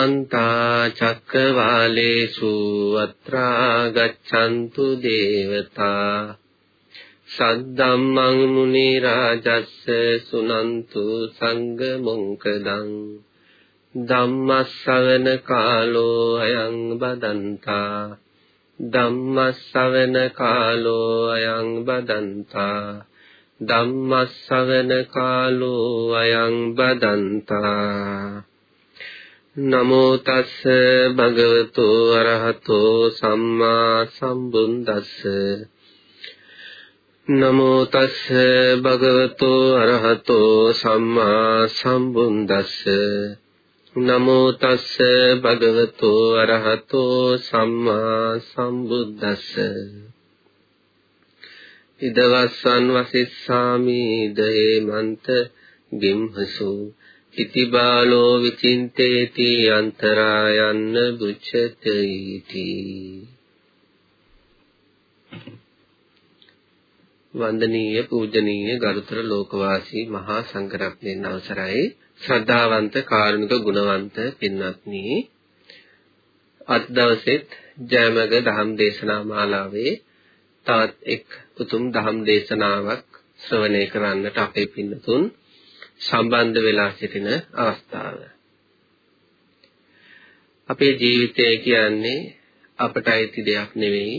සමන්ත චක්කවාලේසු අත්‍රා ගච්ඡන්තු දේවතා සද්දම්මං මුනි රාජස්ස සුනන්තු සංඝ මොංකදං ධම්මස්සවන කාලෝ අයං බදන්තා ධම්මස්සවන කාලෝ අයං බදන්තා ධම්මස්සවන කාලෝ අයං බදන්තා නමෝ තස්ස භගවතු අරහතෝ සම්මා සම්බුද්දස්ස. නමෝ තස්ස භගවතු අරහතෝ සම්මා සම්බුද්දස්ස. නමෝ තස්ස භගවතු අරහතෝ සම්මා සම්බුද්දස්ස. ඉදවස්සන් වසිස්සාමි දේමන්ත ගිම්හසු. ඉති බාලෝ විචින්තේති අන්තරායන්න බුච්ඡතේති වන්දනීය පූජනීය ගරුතර ලෝකවාසී මහා සංඝරත්නයන් අවසරයි ශ්‍රද්ධාවන්ත කාරුණික ගුණවන්ත පින්වත්නි අද දවසෙත් ජයමග දහම් දේශනා මාලාවේ තවත් එක් උතුම් දහම් දේශනාවක් ශ්‍රවණය කරන්නට අපේ පින්නතුන් සම්බන්ධ වෙලා සිටින අවස්ථාව. අපේ ජීවිතය කියන්නේ අපට අයිති දෙයක් නෙවෙයි.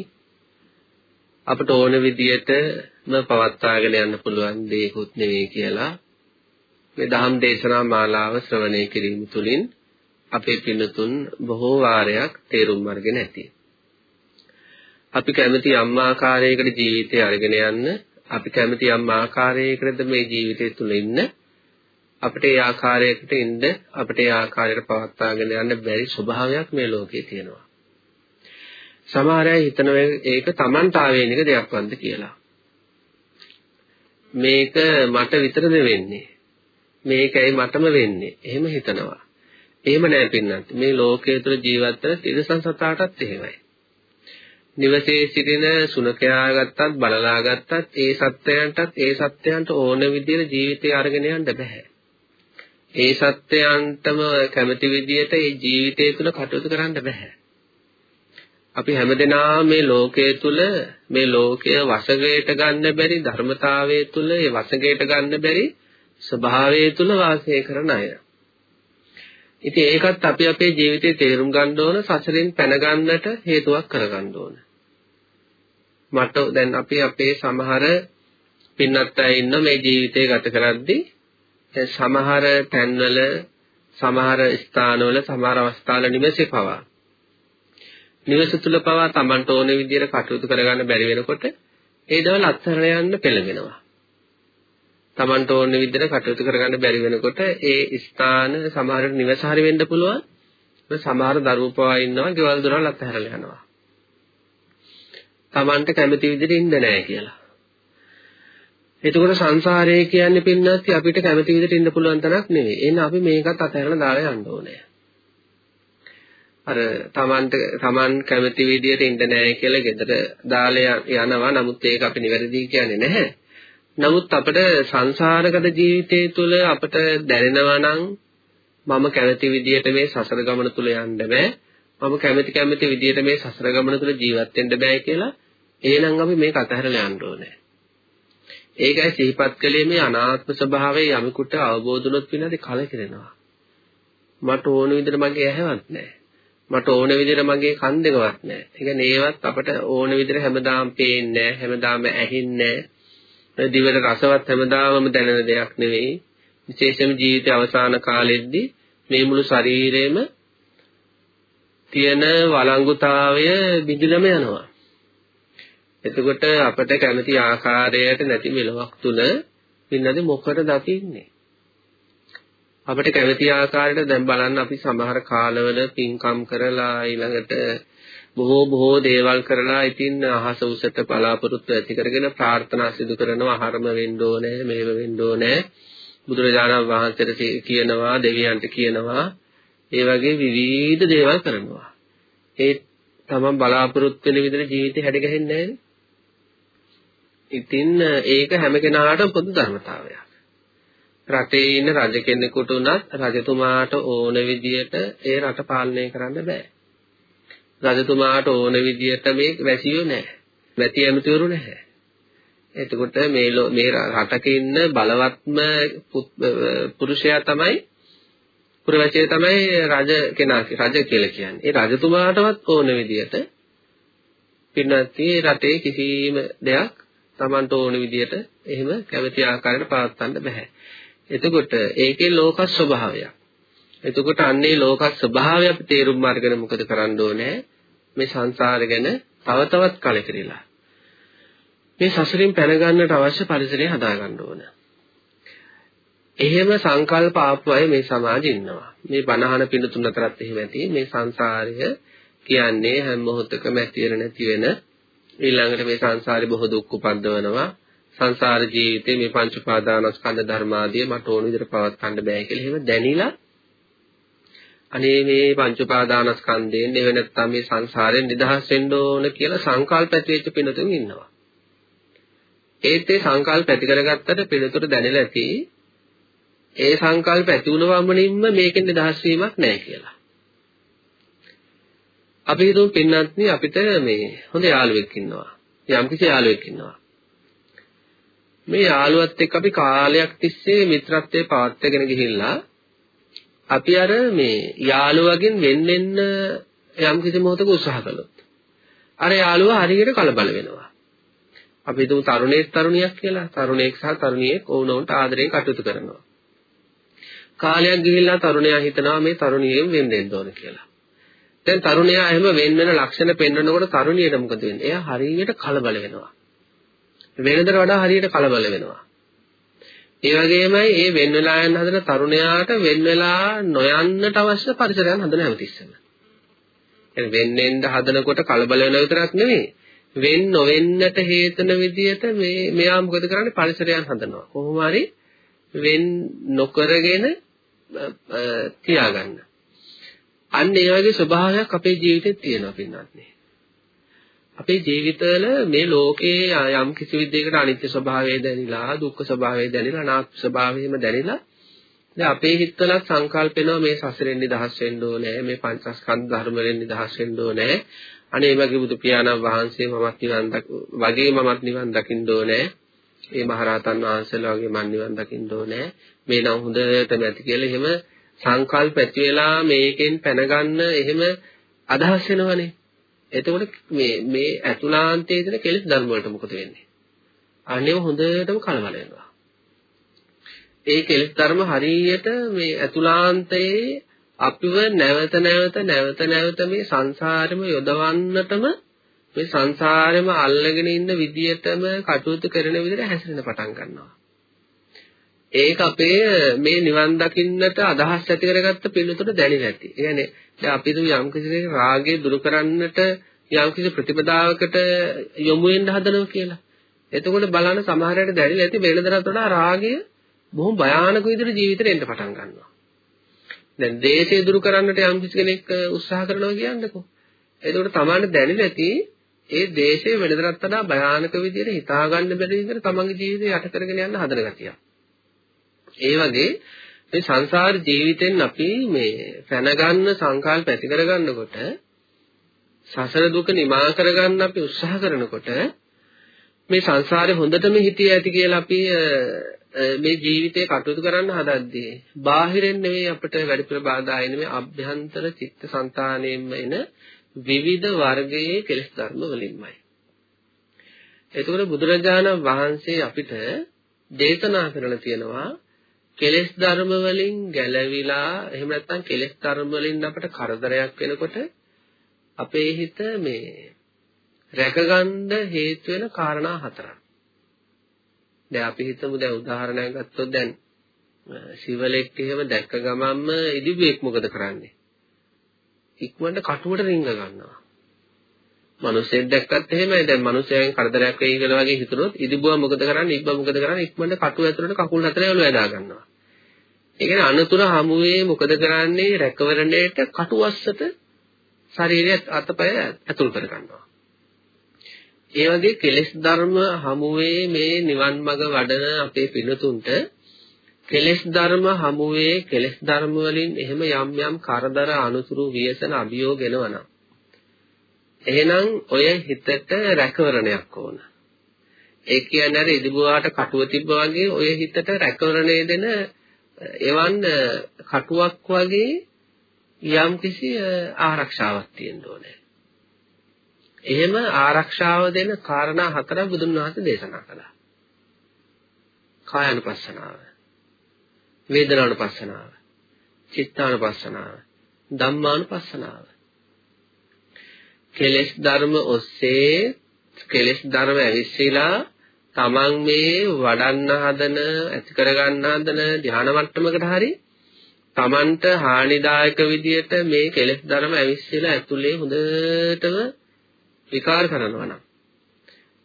අපට ඕන විදියටම පවත්වාගෙන යන්න පුළුවන් දෙයක්ුත් නෙවෙයි කියලා මේ දහම් දේශනා මාලාව ශ්‍රවණය කිරීම තුළින් අපේ පින්නතුන් බොහෝ වාරයක් තේරුම් අරගෙන ඇති. අපි කැමති යම් ආකාරයකට ජීවිතය අරගෙන යන්න අපි කැමති යම් ආකාරයකටද මේ ජීවිතය තුළ ඉන්න අපිට ඒ ආකාරයකට ඉන්න අපිට ඒ ආකාරයට පවත්වාගෙන යන්න බැරි ස්වභාවයක් මේ ලෝකේ තියෙනවා. සමහර අය හිතනවා ඒක Tamanට ආවේනික දෙයක් වන්ද කියලා. මේක මට විතරද වෙන්නේ? මේකයි මටම වෙන්නේ. එහෙම හිතනවා. එහෙම නෑ පින්නත්. මේ ලෝකයේ තුල ජීවත් වෙන තිරසන් සතාටත් එහෙමයි. නිවසේ සිටින සුනකයා ගත්තත් බලලා ගත්තත් ඒ සත්වයන්ටත් ඒ සත්වයන්ට ඕන විදිහට ජීවිතය අරගෙන යන්න බෑ. ඒ සත්‍යයන්ටම කැමති විදියට ඒ ජීවිතය තුළ කටයුතු කරන්න බෑ. අපි හැමදෙනා මේ ලෝකයේ තුල මේ ලෝකය වශගයට ගන්න බැරි ධර්මතාවයේ තුල ඒ වශගයට ගන්න බැරි ස්වභාවයේ තුල වාසය කරන අය. ඉතින් ඒකත් අපි අපේ ජීවිතේ තේරුම් ගන්න ඕන සසරෙන් පැන ගන්නට හේතුවක් කරගන්න ඕන. මට දැන් අපි අපේ සමහර පින්නත් අය ඉන්න මේ ජීවිතේ ගත කරද්දී සමහර තැන්වල සමහර ස්ථානවල සමහර අවස්ථාවල නිවසේ පවා නිවස තුල පවා Tamanට ඕන විදිහට කටයුතු කරගන්න බැරි වෙනකොට ඒ දවල් අත්හැරලා යන්න පෙළඹෙනවා. Tamanට ඕන විදිහට කටයුතු කරගන්න බැරි වෙනකොට ඒ ස්ථාන සමහර නිවස හරි වෙන්න පුළුවන්. සමහර දරුවෝ පවා ඉන්නවා ගෙවල් දොරවල් අත්හැරලා යනවා. Tamanට කැමති විදිහට ඉන්න නැහැ කියලා. එතකොට සංසාරය කියන්නේ පින්නත් අපිට කැමති විදිහට ඉන්න පුළුවන් තරක් නෙවෙයි. එහෙනම් අපි මේකත් අතහැරලා දාලා යන්න ඕනේ. අර Tamanට Taman කැමති විදිහට ඉන්න නැහැ කියලා ගෙදර දාලා යනවා. නමුත් ඒක අපි නිවැරදි කියන්නේ නැහැ. නමුත් අපිට සංසාරගත ජීවිතය තුළ අපිට දැනෙනවා නම් මම කැමති විදිහට මේ සසර ගමන තුල යන්න බෑ. මම කැමති කැමති විදිහට මේ සසර ගමන තුල ජීවත් වෙන්න බෑ කියලා එහෙනම් අපි මේක අතහැරලා යන්න ඕනේ. ඒකයි සිහිපත් කළේ මේ අනාත්ම ස්වභාවය යමෙකුට අවබෝධ වුණොත් විනාඩි කලකිරෙනවා. මට ඕන විදිහට මගේ ඇහැවත් නැහැ. මට ඕන විදිහට මගේ කන් දෙකවත් නැහැ. ඒ කියන්නේ ඒවත් අපට ඕන විදිහට හැමදාම පේන්නේ නැහැ, හැමදාම ඇහෙන්නේ නැහැ. දිවට රසවත් හැමදාමම දැනෙන දෙයක් නෙවෙයි. විශේෂයෙන්ම ජීවිතයේ අවසාන කාලෙද්දී මේ මුළු ශරීරෙම තියෙන වළංගුතාවය බිඳිලම යනවා. එතකොට අපට කැමති ආකාරයට නැති මෙලොවක් තුල පින්නද මොකටද අපි ඉන්නේ? අපිට කැමති ආකාරයට දැන් බලන්න අපි සමහර කාලවල පින්කම් කරලා ඊළඟට බොහෝ බොහෝ දේවල් කරලා ඉතින් අහස උසට බලාපොරොත්තු ඇති කරගෙන ප්‍රාර්ථනා සිදු කරනවා අහරම වෙන්න ඕනේ මෙහෙම වෙන්න ඕනේ. බුදුරජාණන් වහන්සේට කියනවා දෙවියන්ට කියනවා. ඒ වගේ විවිධ දේවල් කරනවා. ඒ තමන් බලාපොරොත්තු වෙන විදිහට ජීවිතේ හැඩගැහෙන්නේ නැහැ ඉතින් ඒක හැම කෙනාටම පොදු ධර්මතාවයක්. රටේ ඉන්න රජ කෙනෙකුට උනත් රජතුමාට ඕන විදියට ඒ රට පාලනය කරන්න බෑ. රජතුමාට ඕන විදියට මේ වැසියෝ නැහැ. වැති ඇමතිවරු නැහැ. එතකොට මේ මේ රටක ඉන්න බලවත්ම පුරුෂයා තමයි පුරවැසියා තමයි රජ කෙනා රජ කියලා කියන්නේ. ඒ රජතුමාටවත් ඕන විදියට පින්නත්ටි රටේ කිසිම දෙයක් Tamanට ඕන විදියට එහෙම කැමති ආකාරයට පවත්වන්න බෑ. එතකොට ඒකේ ලෝක ස්වභාවයක්. එතකොට අන්නේ ලෝක ස්වභාවය අපි තේරුම් අරගෙන මොකද කරන්න ඕනේ? මේ සංසාර ගැන තව තවත් කලකිරීලා. මේ සසරින් පැන ගන්නට අවශ්‍ය පරිසරය හදා ගන්න ඕන. එහෙම සංකල්ප ආපු අය මේ සමාජෙ ඉන්නවා. මේ බණහන පිළිතුන් අතරත් එහෙම ඇති. මේ සංසාරය කියන්නේ හැම මොහොතකම ඇති වෙන නැති වෙන ඊළඟට මේ සංසාරේ බොහෝ දුක් උපද්දවනවා. සංසාර ජීවිතේ මේ පංච උපාදානස්කන්ධ ධර්මාදිය මට ඕන විදිහට පවත්වන්න බෑ කියලා එහෙම දැනිලා අනේ මේ පංච උපාදානස්කන්ධයෙන් නෙවෙයි නැත්තම් මේ සංසාරයෙන් නිදහස් වෙන්න ඕන කියලා සංකල්ප ඇති වෙච්ච පිනතුන් ඉන්නවා. ඒත් ඒ සංකල්ප ඇති කරගත්තට පිනතුර දැනෙලා ඇති ඒ සංකල්ප ඇති වුණ වමනින්ම මේකෙන් නිදහස් වීමක් නැහැ කියලා. අපි හිතමු පින්නත්නි අපිට මේ හොඳ යාළුවෙක් ඉන්නවා. යම්කිසි යාළුවෙක් ඉන්නවා. මේ යාළුවත් එක්ක අපි කාලයක් තිස්සේ මිත්‍රත්වයේ පවත්වාගෙන ගිහිල්ලා අපි අර මේ යාළුවගෙන් වෙන් වෙන්න යම්කිසි මොහොතක උත්සාහ කළොත් අර යාළුවා හරියට කලබල වෙනවා. අපි හිතමු තරුණයෙක් තරුණියක් කියලා. තරුණයෙක් සහ තරුණියෙක් ඕනෝන්ට ආදරයෙන් කටයුතු කරනවා. කාලයක් ගිහිල්ලා තරුණයා හිතනවා මේ තරුණියෙන් වෙන් වෙන්න ඕන කියලා. දැන් තරුණයා එහෙම වෙන වෙන ලක්ෂණ පෙන්වනකොට තරුණියට මොකද වෙන්නේ? එයා හරියට කලබල වෙනවා. වෙනදට වඩා හරියට කලබල වෙනවා. ඒ වගේමයි මේ වෙන් වෙලා යන හදන තරුණයාට වෙන් වෙලා නොයන්නට අවශ්‍ය පරිසරයක් හදන හැමතිස්සෙම. يعني වෙන්නෙන්න හදනකොට කලබල වෙන විතරක් නෙවෙයි. වෙන් නොවෙන්නට හේතුන විදියට මේ මෙයා මොකද කරන්නේ පරිසරයක් හදනවා. කොහොම හරි වෙන් නොකරගෙන තියාගන්න. අන්න ඒ වගේ ස්වභාවයක් අපේ ජීවිතේ තියෙනවා පින්නත් අපේ ජීවිතවල මේ ලෝකයේ යම් කිසි විදිහකට අනිත්‍ය ස්වභාවය දැනිලා දුක්ඛ ස්වභාවය දැනිලා අනාත්ම ස්වභාවයම දැනිලා දැන් අපේ හිතවල සංකල්පෙනවා මේ සසරෙන් නිදහස් වෙන්න ඕනේ මේ පංචස්කන්ධ ධර්ම වලින් නිදහස් වෙන්න ඕනේ. අනේ මගේ බුදු පියාණන් වහන්සේ මමත් නිවන් වගේ මමත් නිවන් දකින්න ඕනේ. ඒ මහරහතන් වහන්සේලා වගේ මන් නිවන් දකින්න ඕනේ. මේ නම් හොඳටම ඇති කියලා එහෙම සංකල්ප ඇති වෙලා මේකෙන් පැනගන්න එහෙම අදහස් වෙනවනේ. එතකොට මේ මේ අතුලාන්තයේ තියෙන කෙලෙස් ධර්ම වලට මොකද වෙන්නේ? අනේව හොඳටම කලබල වෙනවා. ඒ කෙලෙස් ධර්ම හරියට මේ අතුලාන්තයේ අපිව නැවත නැවත නැවත නැවත මේ සංසාරෙම යොදවන්නටම මේ සංසාරෙම අල්ලගෙන ඉන්න විදියටම කටයුතු කරන විදිහට හැසිරෙන පටන් ගන්නවා. ඒක අපේ මේ නිවන් දකින්නට අදහස් ඇති කරගත්ත පිළිතුර දැනෙන්නේ නැති. ඒ කියන්නේ දැන් අපි තුමු යම් කිසි කෙනෙක් රාගය දුරු කරන්නට යම් කිසි ප්‍රතිපදාවකට යොමු වෙන්න හදනවා කියලා. එතකොට බලන්න සමහරයට දැනෙන්නේ නැති වෙනදටත් වඩා රාගය බොහොම භයානක විදිහට ජීවිතේට එන්න පටන් ගන්නවා. දැන් දේශය දුරු කරන්නට යම් කිසි කෙනෙක් උත්සාහ කරනවා කියන්නකෝ. එතකොට Tamanne දැනෙන්නේ නැති ඒ දේශය වෙනදටත් වඩා භයානක විදිහට හිතා ගන්න බැරි විදිහට තමන්ගේ ජීවිතය යට කරගෙන යන්න හදන ගතියක්. ඒ වගේ මේ සංසාර ජීවිතෙන් අපි මේ පැනගන්න සංකල්ප ඇති කරගන්නකොට සසර දුක නිමා කරගන්න අපි උත්සාහ කරනකොට මේ සංසාරේ හොඳටම හිතිය ඇති කියලා අපි මේ ජීවිතේ කටයුතු කරන්න හදද්දී බාහිරින් නෙවෙයි අපිට වැඩිපුර බාධා එන්නේ මේ අභ්‍යන්තර චිත්ත સંතාණයෙන්ම එන විවිධ වර්ගයේ කෙලෙස් ධර්ම වලින්මයි. එතකොට බුදුරජාණන් වහන්සේ අපිට දේශනා කරලා තියෙනවා කෙලෙස් ධර්ම වලින් ගැලවිලා එහෙම නැත්නම් කෙලෙස් ධර්ම වලින් අපට කරදරයක් වෙනකොට අපේ හිත මේ රැකගන්න හේතු වෙන කාරණා හතරක්. දැන් අපි හිතමු දැන් උදාහරණයක් ගත්තොත් දැන් සිවලෙක් එහෙම දැක්ක ගමන්ම ඉදිබුවෙක් මොකද කරන්නේ? ඉක්මනට කටුවට රිංග ගන්නවා. මිනිස්සෙක් දැක්කත් එහෙමයි. දැන් මිනිසයන් කරදරයක් වෙයි කියලා වගේ හිතුනොත් ඉදිබුවා මොකද කරන්නේ? ඉබ්බා මොකද කරන්නේ? ඉක්මනට කටුව ඇතුළට කකුල් හතර යවල ඇදා ගන්නවා. ඒ කියන්නේ අනතුර හමුවේ මොකද කරන්නේ? රැකවරණයට කටුවස්සට ශරීරය අතපය ඇතුල් කර ගන්නවා. ඒ වගේ කෙලෙස් ධර්ම හමුවේ මේ නිවන් මඟ වඩන අපේ පිනතුන්ට කෙලෙස් ධර්ම හමුවේ කෙලෙස් ධර්ම වලින් එහෙම යම් යම් කරදර අනුතුරු ව්‍යසන අභියෝග එනවනම් එහෙනම් ඔය හිතට රැකවරණයක් ඕන. ඒ කියන්නේ අර ඉදිබුවාට කටුව තිබ්බා වගේ ඔය හිතට රැකවරණය දෙන එවන් කටුවක් වගේ යම් කිසි ආරක්ෂාවක් තියෙන්න ඕනේ. එහෙම ආරක්ෂාව දෙන කාරණා හතරක් බුදුන් වහන්සේ දේශනා කළා. කායानुපස්සනාව, වේදනානුපස්සනාව, චිත්තානුපස්සනාව, ධම්මානුපස්සනාව. කෙලෙස් ධර්ම ඔස්සේ කෙලෙස් ධර්ම ඇවිස්සීලා තමන් මේ වඩන්න හදන ඇති කරගන්න හදන ධ්‍යාන මට්ටමකට හරි තමන්ට හානිදායක විදියට මේ කෙලෙස් ධර්ම ඇවිස්සීලා ඇතුලේ හොඳටම විකාර කරනවා නම්.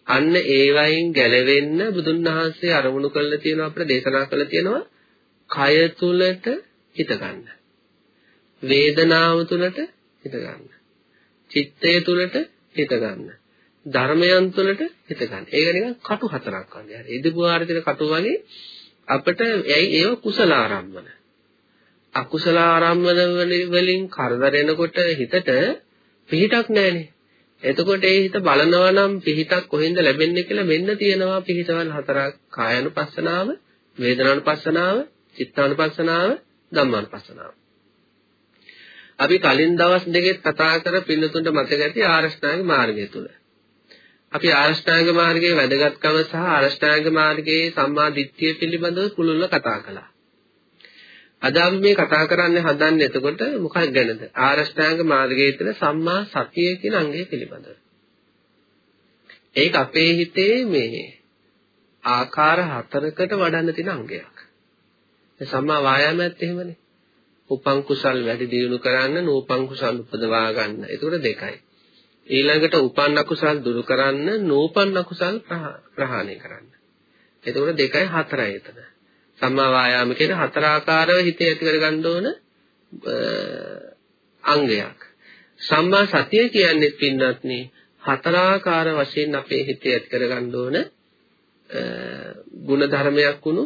අන්න ඒ වයින් ගැලවෙන්න බුදුන් වහන්සේ අරමුණු කළා තියෙනවා අපිට දේශනා කළා තියෙනවා කය තුලට හිත ගන්න. වේදනාව තුලට හිත ගන්න. චිත්තය තුලට හිත ගන්න. ධර්මයන් තුලට හිත ගන්න. ඒක නිකන් කටු හතරක් වගේ. හරි. ඉදිබුවාර තියෙන කටු වගේ අපිට ඇයි ඒව කුසල ආරම්මන. අකුසල ආරම්මන වලින් කරදර එනකොට හිතට පිහිටක් නැහැනේ. එතකොට ඒ හිත බලනවා නම් පිහිටක් කොහෙන්ද ලැබෙන්නේ කියලා මෙන්න තියෙනවා පිහිටවල් හතරක් කායानुපස්සනාව, වේදනානුපස්සනාව, චිත්තානුපස්සනාව, ධම්මානුපස්සනාව. අපි කලින් දවස් දෙකෙත් කතා කර පින්නතුන්ට මතක ඇති ආරෂ්ඨාංග මාර්ගය තුල. අපි ආරෂ්ඨාංග මාර්ගයේ වැදගත්කම සහ ආරෂ්ඨාංග මාර්ගයේ සම්මා දිට්ඨිය පිළිබඳව පුළුල්ව කතා කළා. අද අපි මේ කතා කරන්න හදන්නේ එතකොට මොකක් ගැනද? ආරෂ්ඨාංග මාර්ගයේ තියෙන සම්මා සතිය කියන අංගය පිළිබඳව. ඒක අපේ හිතේ මේ ආකාර හතරකට වඩන්න තියෙන අංගයක්. සම්මා වායාමයත් එහෙමනේ. උපං කුසල් වැඩි දියුණු කරන්න නූපං කුසල් උපදවා ගන්න. ඒකට දෙකයි. ඊළඟට උපන් අකුසල් දුරු කරන්න නූපන් අකුසල් ප්‍රහාණය කරන්න. එතකොට දෙකයි හතරයි එතන. සම්මා වායාම කියන හතර ආකාරව හිතේ ඇති කරගන්න ඕන අංගයක්. සම්මා සතිය කියන්නේ පින්නත්නි හතරාකාර වශයෙන් අපේ හිතේ ඇති කරගන්න ඕන ගුණ ධර්මයක් වුණු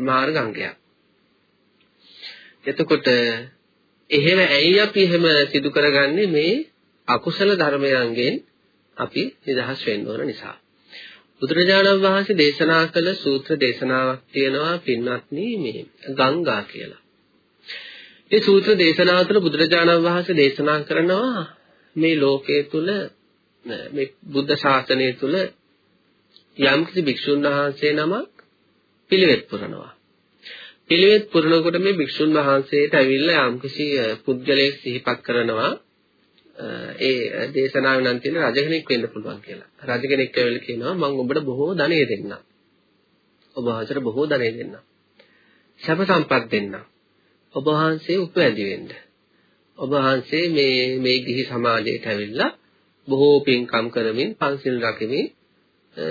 මාර්ගාංගයක්. එතකොට එහෙම ඇයි අපි එහෙම සිදු කරගන්නේ මේ අකුසල ධර්මයන්ගෙන් අපි නිදහස් වෙන්න ඕන නිසා. බුදුරජාණන් වහන්සේ දේශනා කළ සූත්‍ර දේශනාවක් තියෙනවා පින්වත්නි මේ ගංගා කියලා. මේ සූත්‍ර දේශනාව තුළ බුදුරජාණන් වහන්සේ දේශනා කරනවා මේ ලෝකයේ තුල මේ බුද්ධ ශාසනය තුල යම්කිසි භික්ෂුන් වහන්සේ නමක් පිළිවෙත් පුරනවා. පිළිවෙත් පුරනකොට මේ භික්ෂුන් වහන්සේට ඇවිල්ලා යම්කිසි පුද්ගලයෙක් සිහිපත් කරනවා ඒ දේශනාවේ නම් තියෙන රජ කෙනෙක් වෙන්න පුළුවන් කියලා. රජ කෙනෙක් ඇවිල්ලා කියනවා මම ඔබට බොහෝ ධනෙ දෙන්නම්. ඔබ වහන්සේට බොහෝ ධනෙ දෙන්නම්. සැප සම්පත් දෙන්නම්. ඔබ වහන්සේ උපැදි වෙන්න. ඔබ වහන්සේ මේ මේ ගිහි සමාජයට ඇවිල්ලා බොහෝ පින්කම් කරමින් පන්සිල් රකිමින්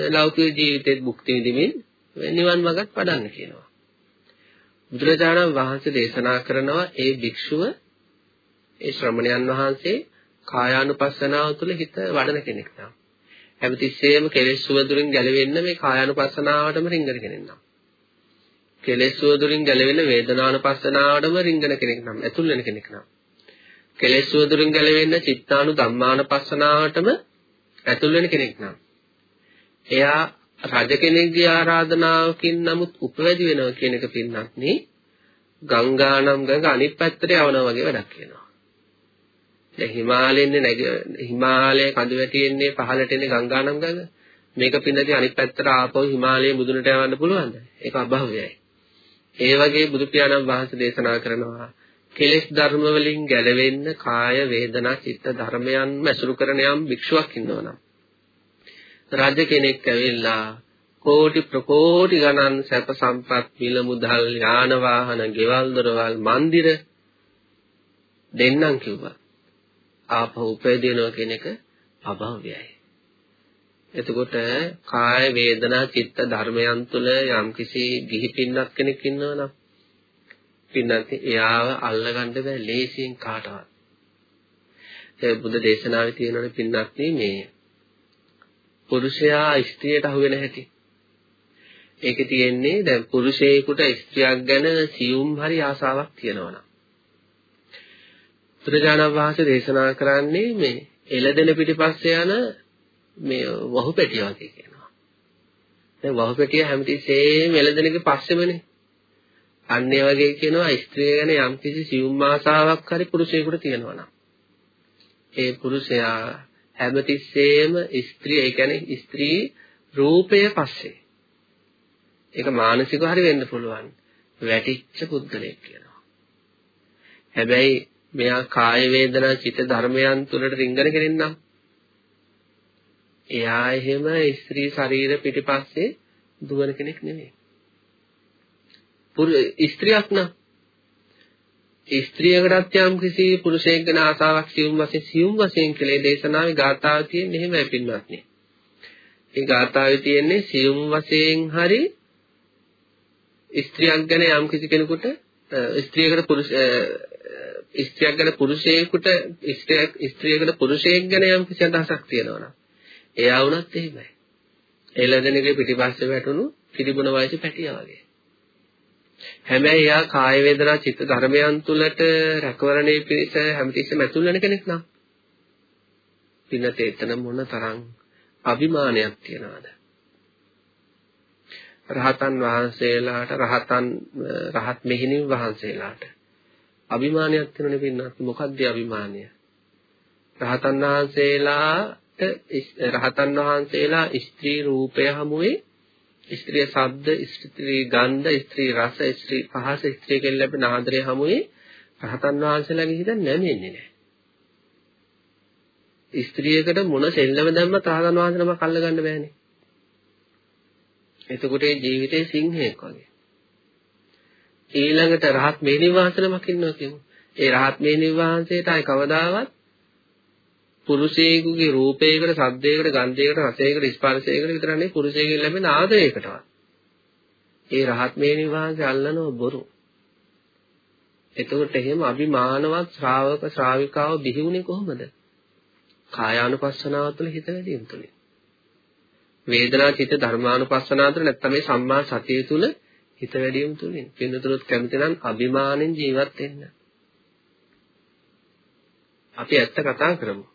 ලෞකික ජීවිතේ භුක්ති විඳිමින් නිවන් මාර්ගත් පඩන්න කියනවා. බුදුරජාණන් වහන්සේ දේශනා කරනවා ඒ භික්ෂුව ඒ ශ්‍රමණයන් වහන්සේ කායානුපස්සනාව තුළ හිත වඩන කෙනෙක් නම්. හැමතිස්සෙම කෙලෙස් සුවදුරින් ගැලවෙන්න මේ කායානුපස්සනාවටම රිංගන කෙනෙක් නම්. කෙලෙස් සුවදුරින් ගැලවෙන්න වේදනානුපස්සනාවටම රිංගන කෙනෙක් නම් ඇතුල් වෙන කෙනෙක් නම්. කෙලෙස් සුවදුරින් ගැලවෙන්න චිත්තානු ධම්මානුපස්සනාවටම ඇතුල් වෙන කෙනෙක් නම්. එයා රජ කෙනෙක්ගේ ආරාධනාවකින් නමුත් උපවැදි වෙනවා කියන එක පින්නත් නේ ගංගානම් ගඟ අනිත් පැත්තට යවනවා වගේ වැඩක් කියනවා. දැන් හිමාලයෙන්නේ නැග හිමාලය කඳු වැටින්නේ පහළට එන්නේ ගංගානම් ගඟ. මේක පින්නදී අනිත් පැත්තට ආපහු හිමාලයේ මුදුනට යවන්න පුළුවන්ද? ඒක අභව්‍යයි. ඒ වගේ බුදු පියාණන් වහන්සේ දේශනා කරනවා කෙලෙස් ධර්ම වලින් ගැලවෙන්න කාය වේදනා චිත්ත ධර්මයන් මැසුරු කරන යම් භික්ෂුවක් ඉන්නවනම් රජ කෙනෙක් ඇවිල්ලා කෝටි ප්‍රකෝටි ගණන් සැප සම්පත් මිල මුදල් යාන වාහන ගෙවල් දොරවල් මන්දිර දෙන්නම් කිව්වා. ආපහු උපදිනවා කියන එක අභව්‍යයි. එතකොට කාය වේදනා චිත්ත ධර්මයන් තුළ යම්කිසි ගිහි පින්නක් කෙනෙක් ඉන්නවනම් පින්නත් එයාව අල්ලගන්න බෑ ලේසියෙන් කාටවත්. ඒ බුද්ධ දේශනාවේ තියෙනනේ පින්නත් මේ පුරුෂයා ස්ත්‍රියට අහු වෙන හැටි. ඒකේ තියෙන්නේ දැන් පුරුෂයෙකුට ස්ත්‍රියක් ගැන සියුම් හරි ආසාවක් තියෙනවා නම් බුදුරජාණන් වහන්සේ දේශනා කරන්නේ මේ එළදෙන පිටිපස්සේ යන මේ වහු පැටිය වගේ කියනවා. දැන් වහු පැටිය හැමතිස්සෙම එළදෙනගේ පස්සෙමනේ. අන්න ඒ වගේ කියනවා ස්ත්‍රිය ගැන යම්කිසි සියුම් ආසාවක් හරි පුරුෂයෙකුට තියෙනවා නම් ඒ පුරුෂයා හැමතිස්සෙම ස්ත්‍රිය ඒ කියන්නේ ස්ත්‍රී රූපය පස්සේ. ඒක මානසිකව හරි වෙන්න පුළුවන්. වැටිච්ච පුද්ගලයෙක් කියනවා. හැබැයි මෙයා කාය වේදනා චිත්ත ධර්මයන් තුළට රිංගන කෙනෙක් නම් එයා එහෙම ස්ත්‍රී ශරීර පිටිපස්සේ දුවන කෙනෙක් නෙමෙයි. පුරු ස්ත්‍රියක් නම් ස්ත්‍රියකටත් යම් කිසි පුරුෂයෙක් ගැන ආසාවක් සියුම් වශයෙන් සියුම් වශයෙන් කියලා දේශනාවේ ගාථාවේ තියෙන්නේ එහෙමයි පින්වත්නි. මේ ගාථාවේ තියෙන්නේ සියුම් වශයෙන් හරි ස්ත්‍රියක් ගැන යම් කිසි කෙනෙකුට ස්ත්‍රියකට පුරුෂ ස්ත්‍රියක් ගැන පුරුෂයෙකුට ස්ත්‍රියක් ස්ත්‍රියකට පුරුෂයෙක් ගැන යම් කිසි අදහසක් තියෙනවා නම් එයා වුණත් එහෙමයි. එළදෙනගේ පිටිපස්සේ වැටුණු පිළිබුණ වයසේ පැටියා වගේ. හැබැයි එයා කාය වේදනා චිත්ත ධර්මයන් තුලට රැකවරණේ පිණිස හැමතිස්සෙම ඇතුල් වෙන කෙනෙක් නම් පින්නත එතන මොන තරම් අභිමානයක් තියනවද? රහතන් වහන්සේලාට රහතන් රහත් මෙහිණින් වහන්සේලාට අභිමානයක් තියෙනනේ පින්නත්. මොකක්ද අභිමානය? රහතන් වහන්සේලාට රහතන් වහන්සේලා ස්ත්‍රී රූපය හමුවේ ස්ත්‍රිය ශබ්ද ස්ත්‍රී ගන්ධ ස්ත්‍රී රස ස්ත්‍රී පහස ස්ත්‍රී කෙල් ලැබෙන ආදරය හමුවේ රහතන් වහන්සේලාගේ හිත නැමෙන්නේ නැහැ. ස්ත්‍රියකට මොන සෙල්ලම දැම්මත් රහතන් වහන්සේ නමක් අල්ලගන්න බෑනේ. එතකොට ඒ ජීවිතේ සිංහයක් වගේ. ඊළඟට රහත් මේනි වහන්සේනමක් ඉන්නවා කියමු. ඒ රහත් මේනි වහන්සේට ආයි කවදාවත් පුරුෂයෙකුගේ රූපයකට, ශබ්දයකට, ගන්ධයකට, රසයකට, ස්පර්ශයකට විතර නෙවෙයි පුරුෂයෙකුගෙන් ලැබෙන ආදරයකටවත්. ඒ රහත් මේනි වහන්සේ අල්ලනව බොරු. එතකොට එහෙම අභිමානවත් ශ්‍රාවක ශ්‍රාවිකාව බිහි වුණේ කොහොමද? කායානුපස්සනාව තුළ හිත වැඩිම තුලින්. වේදනා චිත්ත ධර්මානුපස්සනාව තුළ නැත්නම් මේ සම්මා සතිය තුළ හිත වැඩිම තුලින් පින්නතුරුත් කැමති නම් අභිමාණයෙන් ජීවත් වෙන්න. අපි ඇත්ත කතා කරමු.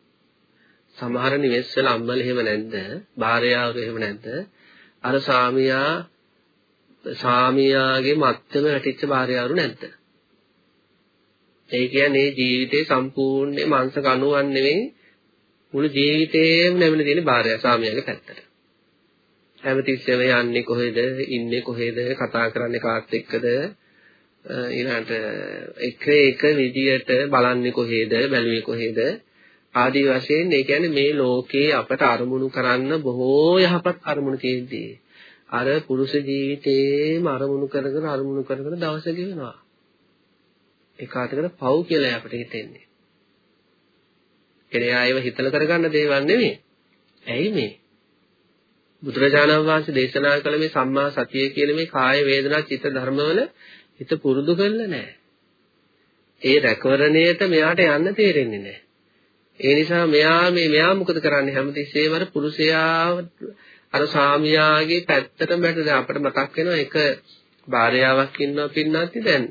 සමහර නිවෙස්වල අම්මල එහෙම නැද්ද? භාර්යාවරු එහෙම නැද්ද? අර සාමියා සාමියාගේ මත්තම වැටිච්ච භාර්යාවරු නැද්ද? ඒ කියන්නේ ජීවිතේ සම්පූර්ණ මාංශ කණුවන් නෙවෙයි මුළු ජීවිතේම නැමෙන තියෙන භාර්යාව සාමියාගේ පැත්තට. හැමතිස්සෙම යන්නේ කොහෙද ඉන්නේ කොහෙද කතා කරන්නේ කාත් එක්කද ඊළඟට එක එක විදියට බලන්නේ කොහෙද බැලුවේ කොහෙද ආදී වශයෙන් ඒ කියන්නේ මේ ලෝකේ අපට අරමුණු කරන්න බොහෝ යහපත් අරමුණු තියෙද්දී අර පුරුෂ ජීවිතේම අරමුණු කරගෙන අරමුණු කරගෙන දවස ගෙවනවා ඒකාතකට පව් කියලා අපිට හිතෙන්නේ එනේ ආයව හිතල කරගන්න දේවල් නෙමෙයි ඇයි මේ බුදුරජාණන් වහන්සේ දේශනා කළ මේ සම්මා සතිය කියන මේ කාය වේදනා චිත්ත ධර්මවල හිත පුරුදු කරලා නැහැ. ඒ රැකවරණයට මෙයාට යන්න තේරෙන්නේ නැහැ. ඒ නිසා මෙයා මේ මෙයා මොකද කරන්නේ හැමතිස්සෙම අර පුරුෂයා අර සාමියාගේ පැත්තට බැටද අපිට මතක් වෙනවා එක භාර්යාවක් ඉන්නවා පින්නන්ති දැන්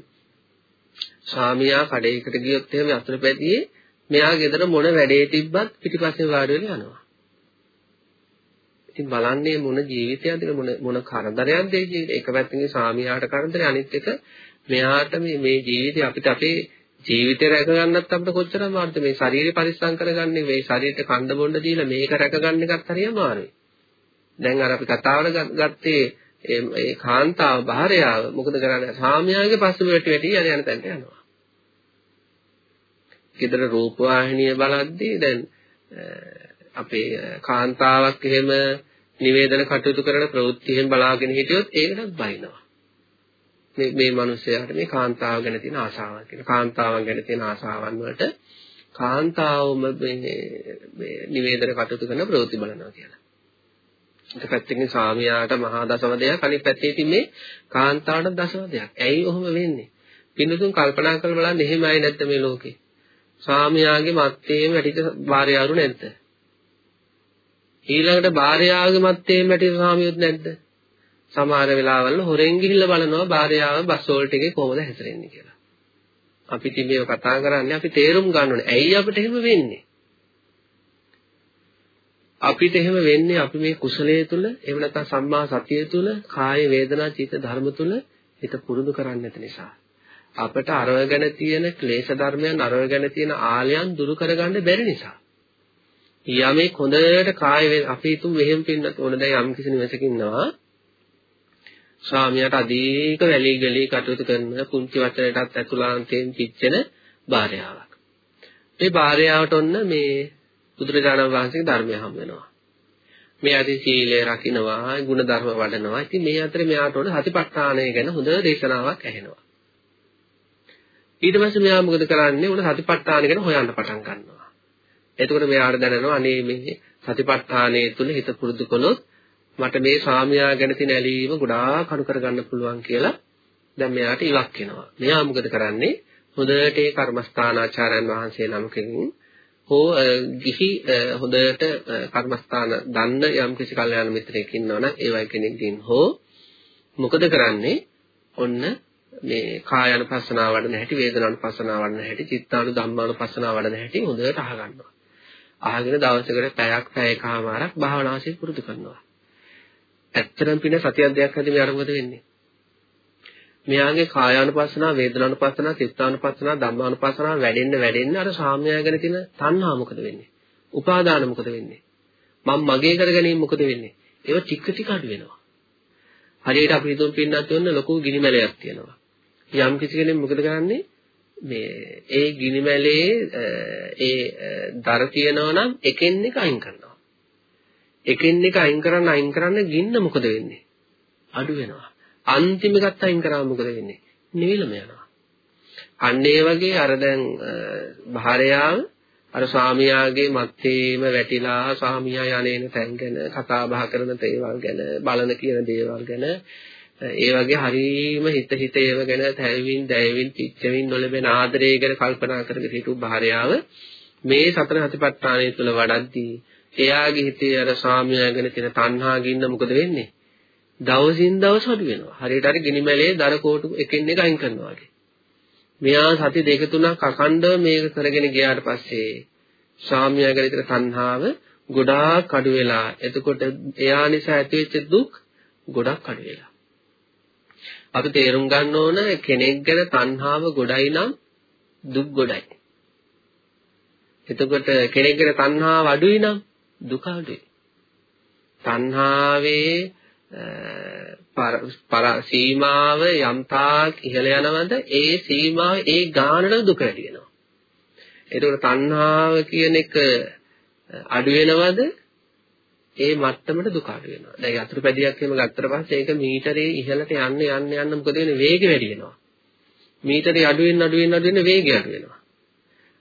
සාමියා කඩේකට ගියොත් එහෙම අතුරු පැදියේ මෙයා ගෙදර මොන වැඩේ තිබ්බත් පිටිපස්සේ වාඩි වෙලා යනවා. ඉතින් බලන්නේ මොන ජීවිතයක්ද මොන මොන කරදරයක්ද ඒ ජීවිතේ. එක පැත්තකින් සාමියාට කරදරය අනිත් එක මෙයාට මේ මේ ජීවිතේ අපිට අපේ ජීවිතය රැක ගන්නත් අපිට කොච්චර අමාරුද මේ ශරීරය පරිස්සම් කරගන්නේ මේ ශරීරයට කන්න බොන්න දීලා මේක රැක ගන්න එකත් හරි අමාරුයි. දැන් අර අපි කතාවට ගත්තේ ඒ කාන්තාව භාර්යාව මොකද කරන්නේ සාමියාගේ පස්සෙ වැටි වැටි යන යන තැනට යනවා. ගෙදර රූපවාහිනිය බලද්දී දැන් අපේ කාන්තාවක් එහෙම නිවේදන කටයුතු කරන ප්‍රවෘත්තියෙන් බලාගෙන හිටියොත් ඒකටත් බයිනවා. මේ මේ මිනිස්යාට මේ කාන්තාව ගැන තියෙන ආසාවක් කියන කාන්තාවන් ගැන තියෙන ආසාවන් වලට කාන්තාවම මේ මේ නිවේදන කටයුතු කරන ප්‍රවෘත්ති බලනවා කියලා. එක පැත්තකින් ස්වාමියාට මහා දසවදයක් අනිත් පැත්තේ ඉතින් මේ කාන්තාවට දසවදයක්. ඇයි ඔහොම වෙන්නේ? පින්නතුන් කල්පනා කරලා බලන්න එහෙමයි නැත්ද මේ ලෝකේ? ස්වාමියාගේ මත්තේම වැටිච්ච භාර්යාවරු නැද්ද? ඊළඟට භාර්යාවගේ මත්තේ මැටි ස්වාමියොත් නැද්ද? සමහර වෙලාවල් හොරෙන් ගිහිල්ලා බලනවා භාර්යාව බස් වෝල්ට් එකේ කොහොමද හැසිරෙන්නේ කියලා. අපි ඉතින් මේක කතා කරන්නේ අපි තේරුම් ගන්න ඕනේ. ඇයි අපිට එහෙම වෙන්නේ? අපිට එහෙම වෙන්නේ අපි මේ කුසලයේ තුල එහෙම නැත්නම් සම්මා සතිය තුල කාය වේදනා චිත්ත ධර්ම තුල හිත පුරුදු කරන්නේ නැති නිසා. අපට අරවගෙන තියෙන ක්ලේශ ධර්මයන් අරවගෙන තියෙන ආලයන් දුරු කරගන්න බැරි නිසා. යමෙක් හොඳට කාය අපි හිතමු මෙහෙම පින්නත් ඕන දැන් යම් කිසි නිවසක ඉන්නවා ස්වාමියාට අධික වැලි ගලි කටයුතු කරන පුංචි වචනයටත් ඇතුළාන්තයෙන් පිච්චෙන භාර්යාවක්. මේ භාර්යාවට ඔන්න මේ බුදුරජාණන් වහන්සේගේ ධර්මය හම් වෙනවා. මේ අධි සීලය රකින්නවා, ගුණ ධර්ම වඩනවා. ඉතින් මේ අතරේ මෙයාට උඩ සතිපට්ඨානය ගැන හොඳ දේශනාවක් ඇහෙනවා. ඊට පස්සේ මෙයා මොකද කරන්නේ? උඩ සතිපට්ඨානය ගැන හොයන්න පටන් ගන්නවා. එතකොට මෙයාට දැනෙනවා අනේ මේ සතිපට්ඨානයේ තුල හිත පුරුදු කළොත් මට මේ ස්වාමියා ගැන තියෙන ඇලීම ගොඩාක් අනු කරගන්න පුළුවන් කියලා දැන් මෙයාට ඉලක්ක වෙනවා. මෙයා මොකද කරන්නේ? හොඳට ඒ කර්මස්ථානාචාර්යන් වහන්සේ නමකින් හෝ ගිහි හොඳට කර්මස්ථාන දන්න යම් කිසි කල්යාණ මිත්‍රයෙක් ඉන්නවනම් ඒ වගේ කෙනෙක්ගෙන් හෝ මොකද කරන්නේ? ඔන්න මේ කායानुපස්සනාව වඩන හැටි, වේදනානුපස්සනාව වඩන හැටි, චිත්තානු ධම්මානුපස්සනාව වඩන හැටි හොඳට අහගන්නවා. අහගෙන දවසකට පැයක් පැයකමාරක් භාවනාවසින් පුරුදු කරනවා. ඇත්තටම පින සතියක් දෙයක් හැදී මෙයාට මොකද වෙන්නේ? මෙයාගේ කායානුපස්සනා, වේදනානුපස්සනා, චිත්තානුපස්සනා, ධම්මානුපස්සනා වැඩෙන්න වැඩෙන්න අර සාම්‍යය ගැන තියෙන තණ්හා මොකද වෙන්නේ? උපාදාන මොකද වෙන්නේ? මම මගේ කරගැනීම මොකද වෙන්නේ? ඒව ටික ටික අඩු වෙනවා. හරියට අපි හිතුම් පින්නත් වෙන ලොකු ගිනිමැලයක් තියෙනවා. යම් කිසි කෙනෙක් මොකද කරන්නේ? මේ ඒ ගිනිමැලේ ඒ දර තියනවා නම් එකෙන් එක අයින් කරනවා. එකින් එක අයින් කරන්න අයින් කරන්න ගින්න මොකද වෙන්නේ? අඩු වෙනවා. අන්තිම එකත් අයින් කරාම මොකද වෙන්නේ? නිවිලම යනවා. අන්න ඒ වගේ අර දැන් භාර්යාව අර ස්වාමියාගේ මත්තේම වැටිලා ස්වාමියා යන්නේන තැන් ගැන කතා බහ කරන දේවල් ගැන බලන කියන දේවල් ගැන ඒ වගේ හරීම හිත හිත ඒව ගැන තැවින් දැයවින් පිච්චවින් නොලබෙන ආදරය ගැන කල්පනා කරගෙන හිටු භාර්යාව මේ සතර හතිපට්ඨානය තුල වඩද්දී එයාගේ හිතේ අර ස්වාමියා ගැන තියෙන තණ්හා ගින්න මොකද වෙන්නේ? දවසින් දවස අඩු වෙනවා. හරියට අර ගිනිමැලේ දර කෝටු එකින් එක අයින් කරනවා වගේ. මෙයා සති දෙක තුනක් අඛණ්ඩව මේක කරගෙන ගියාට පස්සේ ස්වාමියා ගැන තියෙන තණ්හාව ගොඩාක් අඩු වෙලා එතකොට එයා නිසා ඇතිවෙච්ච දුක් ගොඩක් අඩු වෙලා. අපි තේරුම් ගන්න ඕන කෙනෙක් ගැන තණ්හාව ගොඩයි නම් දුක් ගොඩයි. එතකොට කෙනෙක් ගැන තණ්හාව අඩුයි නම් දුක අඩුයි. තණ්හාවේ පර සීමාව යම්තාක් ඉහළ යනවද ඒ සීමාව ඒ ගානට දුක වැඩි වෙනවා. ඒකෝට තණ්හාව කියන එක අඩු වෙනවද ඒ මට්ටමට දුක අඩු වෙනවා. දැන් යතුරු පැදියක් එහෙම ගත්තට පස්සේ ඒක මීටරේ ඉහළට යන්න යන්න යන්න මොකද වෙන්නේ? වේගය වැඩි වෙනවා. මීටරේ අඩු වෙන්න අඩු වෙන්න අඩු වෙන්න වේගය අඩු වෙනවා.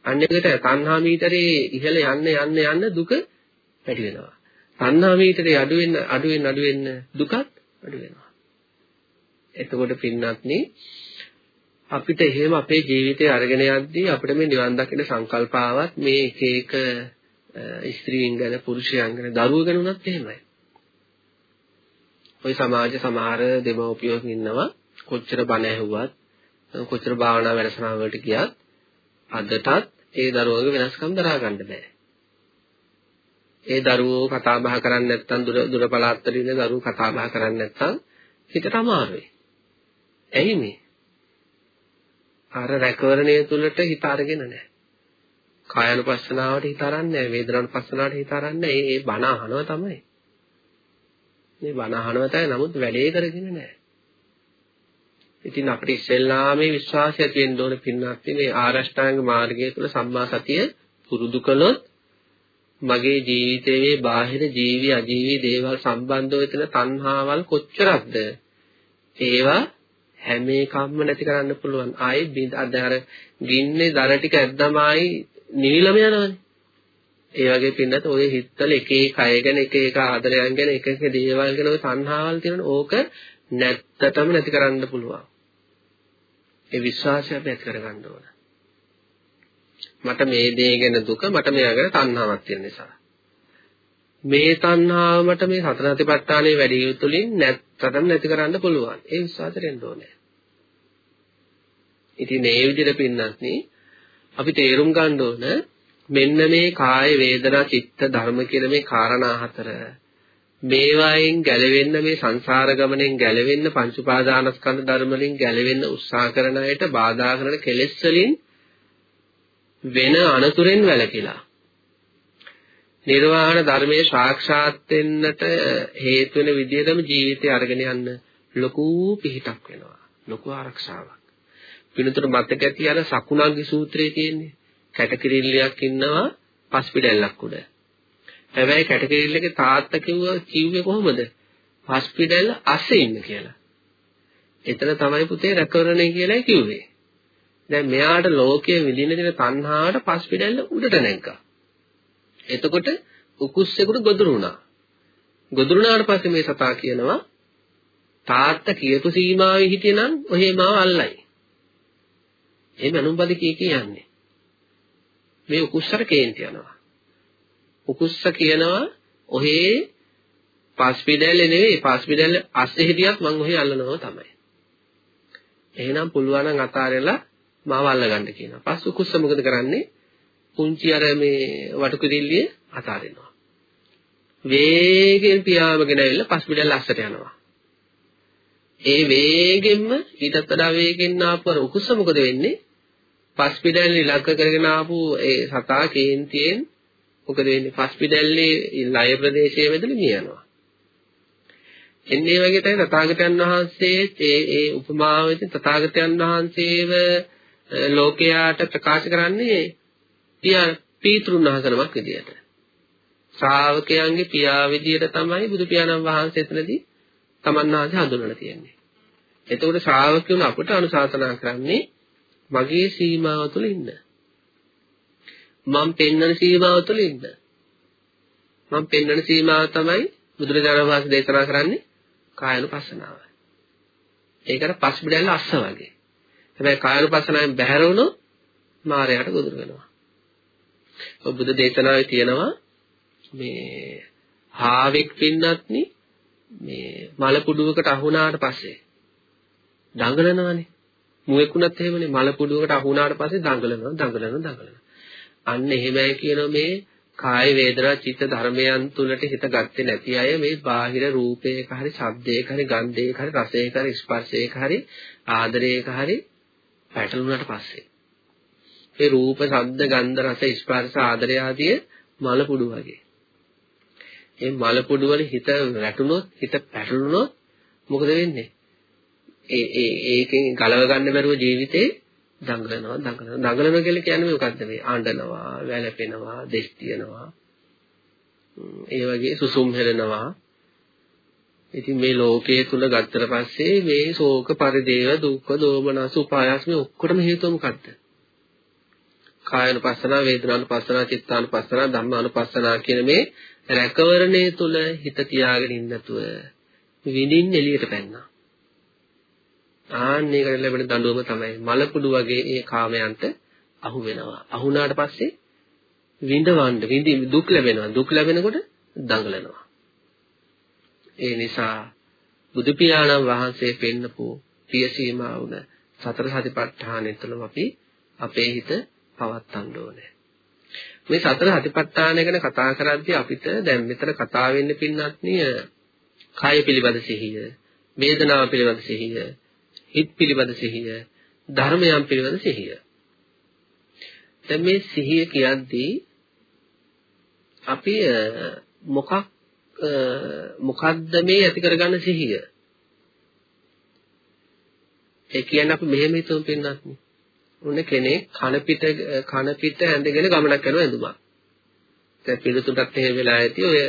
අන්න ඒකට තණ්හා මීටරේ ඉහළ යන්න යන්න යන්න දුක වැඩි වෙනවා. තණ්හා මීටරේ අඩු වෙන්න අඩු වෙන්න අඩු වෙන්න දුකත් අඩු වෙනවා. එතකොට පින්නත්නි අපිට එහෙම අපේ ජීවිතය අරගෙන යද්දී අපිට මේ නිවන් දකින්න සංකල්පාවත් මේ එක එක ස්ත්‍රීන් ගැන පුරුෂයන් ගැන දරුවෝ ගැන උනත් එහෙමයි. ওই සමාජ සමහර දෙමව්පියෝ ඉන්නවා කොච්චර බණ ඇහුවත් කොච්චර භාවනා වැඩසටහන් වලට ගියත් අදටත් ඒ දරුවගේ වෙනස්කම් දරා ගන්න බෑ. ඒ දරුවෝ කතා බහ කරන්නේ නැත්නම් දුර දුර පළාත්වල ඉන්න දරුවෝ කතා බහ කරන්නේ නැත්නම් හිතට අමාරුයි. ඇයි මේ? අර රැකවරණය තුලට හිත අරගෙන නැහැ. කායानुපස්සනාවට හිත අරන්නේ නැහැ. වේදනානුපස්සනාවට හිත අරන්නේ නැහැ. ඒ ඒ බණ අහනවා තමයි. මේ බණ අහනවා තමයි නමුත් වැඩේ කරගෙන නැහැ. ඉතින් අපිට ඉස්සෙල්ලාම මේ විශ්වාසය ඇති වෙන්න ඕනේ පින්නත් මේ ආරෂ්ඨාංග මාර්ගය තුළ සම්මා සතිය පුරුදු කළොත් මගේ ජීවිතයේ බාහිර ජීවි අජීවි දේවල් සම්බන්ධව තියෙන තණ්හාවල් කොච්චරක්ද? ඒවා හැම එකක්ම නැති කරන්න පුළුවන්. ආයේ අර ගින්නේ දර ටික ඇද්දමයි නිවිලම යනවනේ. ඒ වගේ පින්නත් ඔය හිතවල එක එක අය ගැන එක එක ආදරයන් ගැන එක එක දේවල් ගැන ඔය තණ්හාවල් තියෙනවනේ ඕක නැත්තටම නැති කරන්න පුළුවන්. ඒ විශ්වාසය අපි ඇති කරගන්න ඕන. මට මේ දේ ගැන දුක මට මෙයා ගැන තණ්හාවක් තියෙන නිසා. මේ තණ්හාවමට මේ සතර සතිපට්ඨානයේ වැඩි යුතුලින් නැත්තටම නැති කරන්න පුළුවන්. ඒ විශ්වාසයෙන් ඕනේ. ඉතින් මේ විදිහට පින්නත් අපි තේරුම් ගන්න ඕන මෙන්න මේ කාය වේදනා චිත්ත ධර්ම කියන මේ காரணා හතර මේවායින් ගැලවෙන්න මේ සංසාර ගමනෙන් ගැලවෙන්න පංච උපාදානස්කන්ධ ධර්ම වලින් ගැලවෙන්න උත්සාහ කරන අයට බාධා කරන කෙලෙස් වලින් වෙන අනතුරෙන් වැළකීලා. නිර්වාණ ධර්මයේ සාක්ෂාත් වෙන්නට හේතු වෙන විදිහටම ජීවිතය අරගෙන යන්න ලොකු පිහිටක් වෙනවා. ලොකු ආරක්ෂාවක්. පිනතර මතක ඇති අර සකුණාගි සූත්‍රයේ තියෙන්නේ. කැටකිරිල්ලයක් ඉන්නවා පස්පිඩැල්ලක් උඩ. හැබැයි කැටකිරිල්ලගේ තාත්තා කිව්වා කිව්වේ කොහොමද? හොස්පිටල් අස්සේ ඉන්න කියලා. එතන තමයි පුතේ රැකවරණය කියලා කිව්වේ. දැන් මෙයාට ලෝකයේ විඳින දේ තණ්හාවට හොස්පිටල් උඩට නැග්ගා. එතකොට උකුස්සෙකුට ගොදුරු වුණා. ගොදුරු වුණාට පස්සේ මේ සතා කියනවා තාත්තා කියපු සීමාවේ හිටියනම් ඔහේ මාව අල්ලයි. එහෙම අනුඹදි කී කියන්නේ. මේ උකුස්සට කේන්ති යනවා. උකුස්ස කියනවා ඔහේ පස්පිඩැල්ලේ නෙවෙයි පස්පිඩැල්ල අස්සේ හිටියත් මං ඔහේ අල්ලනවා තමයි. එහෙනම් පුළුවන් නම් අතාරෙලා මාව අල්ලගන්න කියනවා. පස් උකුස්ස මොකද කරන්නේ? පුංචි අර මේ වටුකුරිල්ලිය අතාරිනවා. වේගෙන් පියාඹගෙන ඇවිල්ලා පස්පිඩැල්ල අස්සට යනවා. ඒ වේගෙන්ම ඊටත් වඩා වේගෙන් ආපු අර උකුස්ස මොකද වෙන්නේ? පස්පිඩැල්ල ඉලක්ක කරගෙන ආපු ඒ සතා කේන්තියෙන් මොකද වෙන්නේ පස්පිඩැල්ලේ ලය ප්‍රදේශයේ වැදලා මිය යනවා. එන්නේ වගේ තමයි තථාගතයන් වහන්සේ ඒ ඒ උපමාවෙන් තථාගතයන් වහන්සේව ලෝකයාට ප්‍රකාශ කරන්නේ පියා පීතෘණහකරමක් විදියට. ශ්‍රාවකයන්ගේ පියා විදියට තමයි බුදු පියාණන් වහන්සේ එතනදී තමන් වහන්සේ හඳුන්වලා තියෙන්නේ. එතකොට ශ්‍රාවකයන් අපට අනුශාසනා කරන්නේ මගේ සීමාව තුළ ඉන්න. මම පෙන්වන සීමාව තුළ ඉන්න. මම පෙන්වන සීමාව තමයි බුදුරජාණන් වහන්සේ දේශනා කරන්නේ කායනුපස්සනාව. ඒකට පස්බිඩැල්ල අස්ස වගේ. හැබැයි කායනුපස්සනාවෙන් බැහැර වුණොත් මායයට ගොදුරු වෙනවා. ඔබ බුදු දේශනාවේ තියෙනවා මේ හාවෙක් පින්නත්නි මේ මල පුඩුවකට අහුණාට පස්සේ දඟලනවානේ. මුවෙකුණත් එහෙමනේ මල පුඩුවකට අහුණාට පස්සේ දඟලනවා දඟලනවා දඟලනවා. අන්න එහෙමයි කියන මේ කාය වේදනා චිත්ත ධර්මයන් තුලට හිත ගත්තේ නැති අය මේ බාහිර රූපයක හරි ශබ්දයක හරි ගන්ධයක හරි රසයක හරි ස්පර්ශයක හරි ආදරයක හරි පැටළුණාට පස්සේ. ඒ රූප ශබ්ද ගන්ධ රස ස්පර්ශ ආදරය ආදී මල පුඩු වගේ. මේ මල පුඩු වල හිත වැටුනොත් හිත පැටළුනොත් මොකද වෙන්නේ? ඒ ඒ ඒකෙන් ගලව ගන්න බැරුව ජීවිතේ දඟලනවා දඟලනවා. දඟලනවා කියලා කියන්නේ මොකද්ද මේ? ආඬනවා වැළපෙනවා දෙස් තියනවා. ඒ වගේ සුසුම් හෙලනවා ඉතින් මේ ලෝකයේ තුල ගත්තට පස්සේ මේ ශෝක පරිදේව දුක්ඛ දෝමනස උපායස් මේ ඔක්කොටම හේතුව මොකද්ද කායනුපස්සනා වේදනානුපස්සනා චිත්තානුපස්සනා ධම්මානුපස්සනා කියන මේ රැකවරණයේ තුල හිත තියාගෙන ඉන්නතුව විඳින්න එළියට පැන්නා ආන්නේකට ලැබෙන දඬුවම තමයි මලකුඩු වගේ ඒ කාමයන්ට අහු වෙනවා. අහුණාට පස්සේ විඳවන්න විඳි දුක් ලැබෙනවා. දුක් ලැබෙනකොට දඟලනවා. ඒ නිසා බුදු පියාණන් වහන්සේ පෙන්නපු පිය සීමා වුණ සතර සතිපට්ඨානෙ තුළම අපි අපේ හිත පවත්වන්න ඕනේ. මේ සතර සතිපට්ඨානය ගැන කතා කරද්දී අපිට දැන් මෙතන කතා වෙන්නේ පින්නත් නිය කාය පිළිබඳ සිහිය, වේදනාව පිළිබඳ සිහිය, හිත් පිළිබඳ සිහිය, ධර්මයන් පිළිබඳ සිහිය. දැන් මේ සිහිය කියද්දී අපි මොකක් මොකද්ද මේ ඇති කරගන්න සිහිය? ඒ කියන්නේ අපි මෙහෙම හිතමු පින්නත් උන්න කෙනෙක් කන පිට කන පිට ඇඳගෙන ගමනක් යනවා ඇඳුමක්. දැන් පිළිතුරට එහෙම වෙලා ඇති ඔය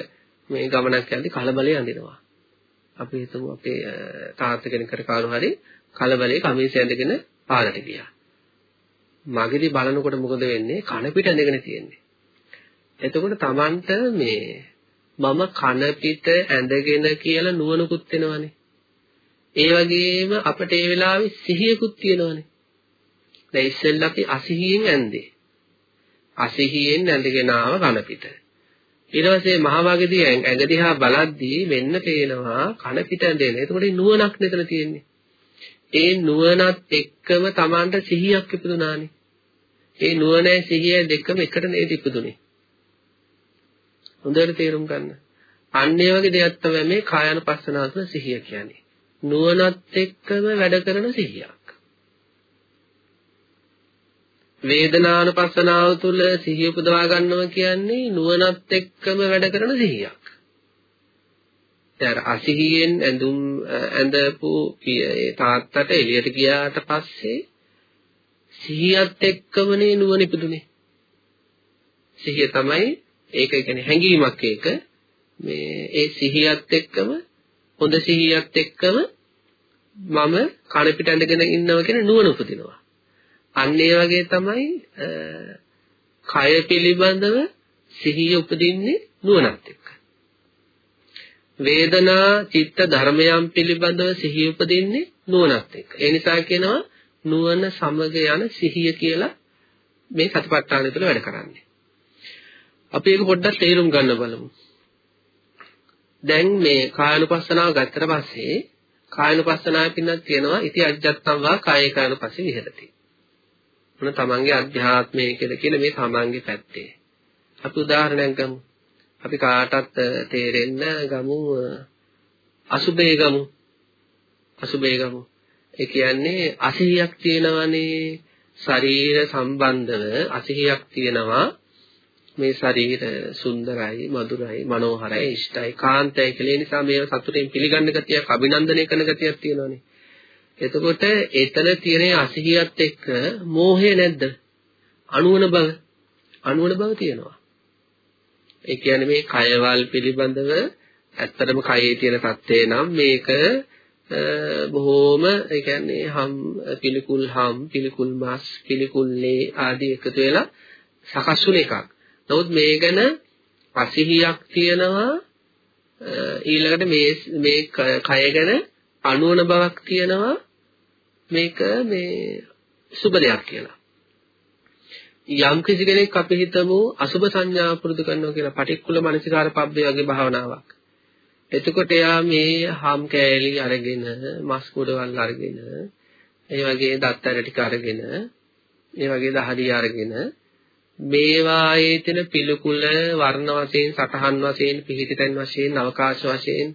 මේ ගමනක් යද්දි කලබලේ අඳිනවා. අපි හිතමු අපේ තාත්තා කෙනෙක්ට කාරු හරි කලබලේ කමීස ඇඳගෙන පාරට ගියා. මගේදී බලනකොට මොකද වෙන්නේ? කන පිට ඇඳගෙන තියෙන්නේ. එතකොට Tamanට මේ මම කන පිට ඇඳගෙන කියලා නුවණකුත් වෙනවනේ. ඒ වගේම අපිට ඒ වෙලාවේ සිහියකුත් තියෙනවනේ. දැන් ඉස්සෙල්ලා අපි අසිහියෙන් ඇඳේ. අසිහියෙන් ඇඳගෙන ආව කන පිට. ඊට පස්සේ මහවගදී ඇඟ දිහා බලද්දී මෙන්න පේනවා කන පිට ඇඳෙන. එතකොට නුවණක් නේතන තියෙන්නේ. ඒ නුවණත් එක්කම Tamanට සිහියක් ඉපදුනානේ. ඒ නුවණයි සිහිය දෙකම එකට නේද ඉපදුනේ. හොඳට තේරුම් ගන්න. අන්න ඒ වගේ දෙයක් තමයි මේ කායानुපස්සනාව තුළ සිහිය කියන්නේ. නුවණත් එක්කම වැඩ කරන සිහියක්. වේදනානුපස්සනාව තුළ සිහිය උපදවා ගන්නවා කියන්නේ නුවණත් එක්කම වැඩ කරන සිහියක්. දැන් අසිහියෙන් ඇඳුම් ඇඳපු තාත්තට එළියට ගියාට පස්සේ සිහියත් එක්කමනේ නුවණ ඉපදුනේ. සිහිය තමයි ඒක කියන්නේ හැඟීමක් ඒක. මේ ඒ සිහියත් එක්කම හොඳ සිහියත් එක්කම මම කන පිට ඇඳගෙන ඉන්නවා කියන නුවණ උපදිනවා. අන්න ඒ වගේ තමයි කය පිළිබඳව සිහිය උපදින්නේ නුවණත් එක්ක. වේදනා චිත්ත ධර්මයන් පිළිබඳව සිහිය උපදින්නේ නුවණත් එක්ක. ඒ නිසා කියනවා නුවණ සමග යන සිහිය කියලා මේ සතිපට්ඨානය තුළ වැඩ කරන්නේ. අපි ඒක පොඩ්ඩක් තේරුම් ගන්න බලමු. දැන් මේ කායනුපස්සනාව ගත්තට පස්සේ කායනුපස්සනාවේ පින්නක් තියෙනවා ඉති අජ්ජත්තම් වා කායේ කායනුපස්සේ විහෙරති. මොන තමන්ගේ අධ්‍යාත්මය කියලා කියන මේ තමන්ගේ පැත්තේ. අපි උදාහරණයක් ගමු. අපි කාටත් තේරෙන්න ගමු අසුබේ ගමු. අසුබේ ගමු. ඒ කියන්නේ අසිහියක් තියෙනවනේ ශරීර සම්බන්ධව අසිහියක් තියෙනවා මේ ශරීර සුන්දරයි මధుරයි මනෝහරයි ඉෂ්ටයි කාන්තයි කියලා නිසා මේව සතුටින් පිළිගන්න ගතියක් අභිනන්දනය කරන ගතියක් තියෙනවානේ එතකොට එතන තියෙන අසිහියත් එක්ක මෝහය නැද්ද? අනුවන බව. අනුවන බව තියෙනවා. ඒ කියන්නේ මේ කයවල් පිළිබඳව ඇත්තටම කයේ තියෙන தත්ත්වය නම් මේක බොහෝම ඒ කියන්නේ හම් පිළිකුල් හම් පිළිකුල් මාස් පිළිකුල් ලේ ආදී එකතු වෙලා සකස් වුන එකක්. නමුත් මේ ගැන අසිහියක් තියෙනවා ඊළඟට මේ මේ කය ගැන අනුවන බවක් තියෙනවා මේක මේ සුබ දෙයක් කියලා. යම් කිසි කෙනෙක් අපි හිතමු අසුබ සංඥා පුරුදු කරනවා කියලා පටික්කුල මනසිකාර පබ්බේ වගේ භාවනාවක්. එතකොට එයා මේ හම් කෑලි අරගෙන මස් කුඩවල් අරගෙන ඒ වගේ දත් ඇර ටික අරගෙන ඒ වගේ දහඩිය අරගෙන මේවායේ තියෙන පිළිකුල වර්ණ වශයෙන් සටහන් වශයෙන් පිහිටිතන් වශයෙන් අවකාශ වශයෙන්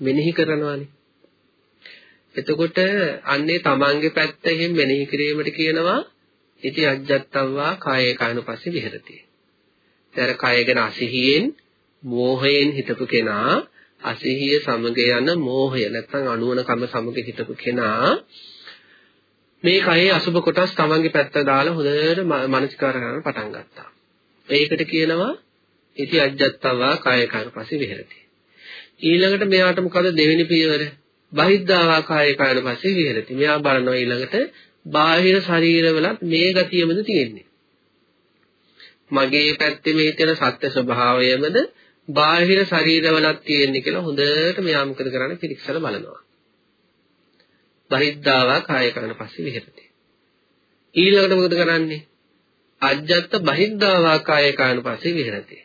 මෙනෙහි කරනවානේ එතකොට අන්නේ තමන්ගේ පැත්ත එහෙම මෙනෙහි කිරීමට කියනවා ඉති අජ්ජත්තව්වා කායේ කායනුපස්සේ විහෙරති. ඒතර කය ගැන අසිහියෙන් මෝහයෙන් හිතපු කෙනා අසිහිය සමග යන මෝහය නැත්නම් අනුවණකම සමග හිතපු කෙනා මේ කයේ අසුබ කොටස් තමන්ගේ පැත්ත දාලා හොඳට මනසිකාර කරන්න පටන් ගත්තා. ඒකට කියනවා ඉති අජ්ජත්තව්වා කායේ කායනුපස්සේ විහෙරති. ඊළඟට මෙයාට මොකද දෙවෙනි පියවර? බහිද්ධාවා කායේ කායන පස්සේ විහෙරති. මෙයා බලනවා ඊළඟට බාහිර ශරීරවලත් මේ ගතියමද තියෙන්නේ. මගේ පැත්තේ මේ තියෙන සත්‍ය ස්වභාවයමද බාහිර ශරීරවලත් තියෙන්නේ කියලා හොඳට මෙයා මොකද කරන්නේ පිරික්සලා බලනවා. බහිද්ධාවා කාය කරන පස්සේ විහෙරති. ඊළඟට මොකද කරන්නේ? අජ්ජත් බහිද්ධාවා කාය කරන පස්සේ විහෙරති.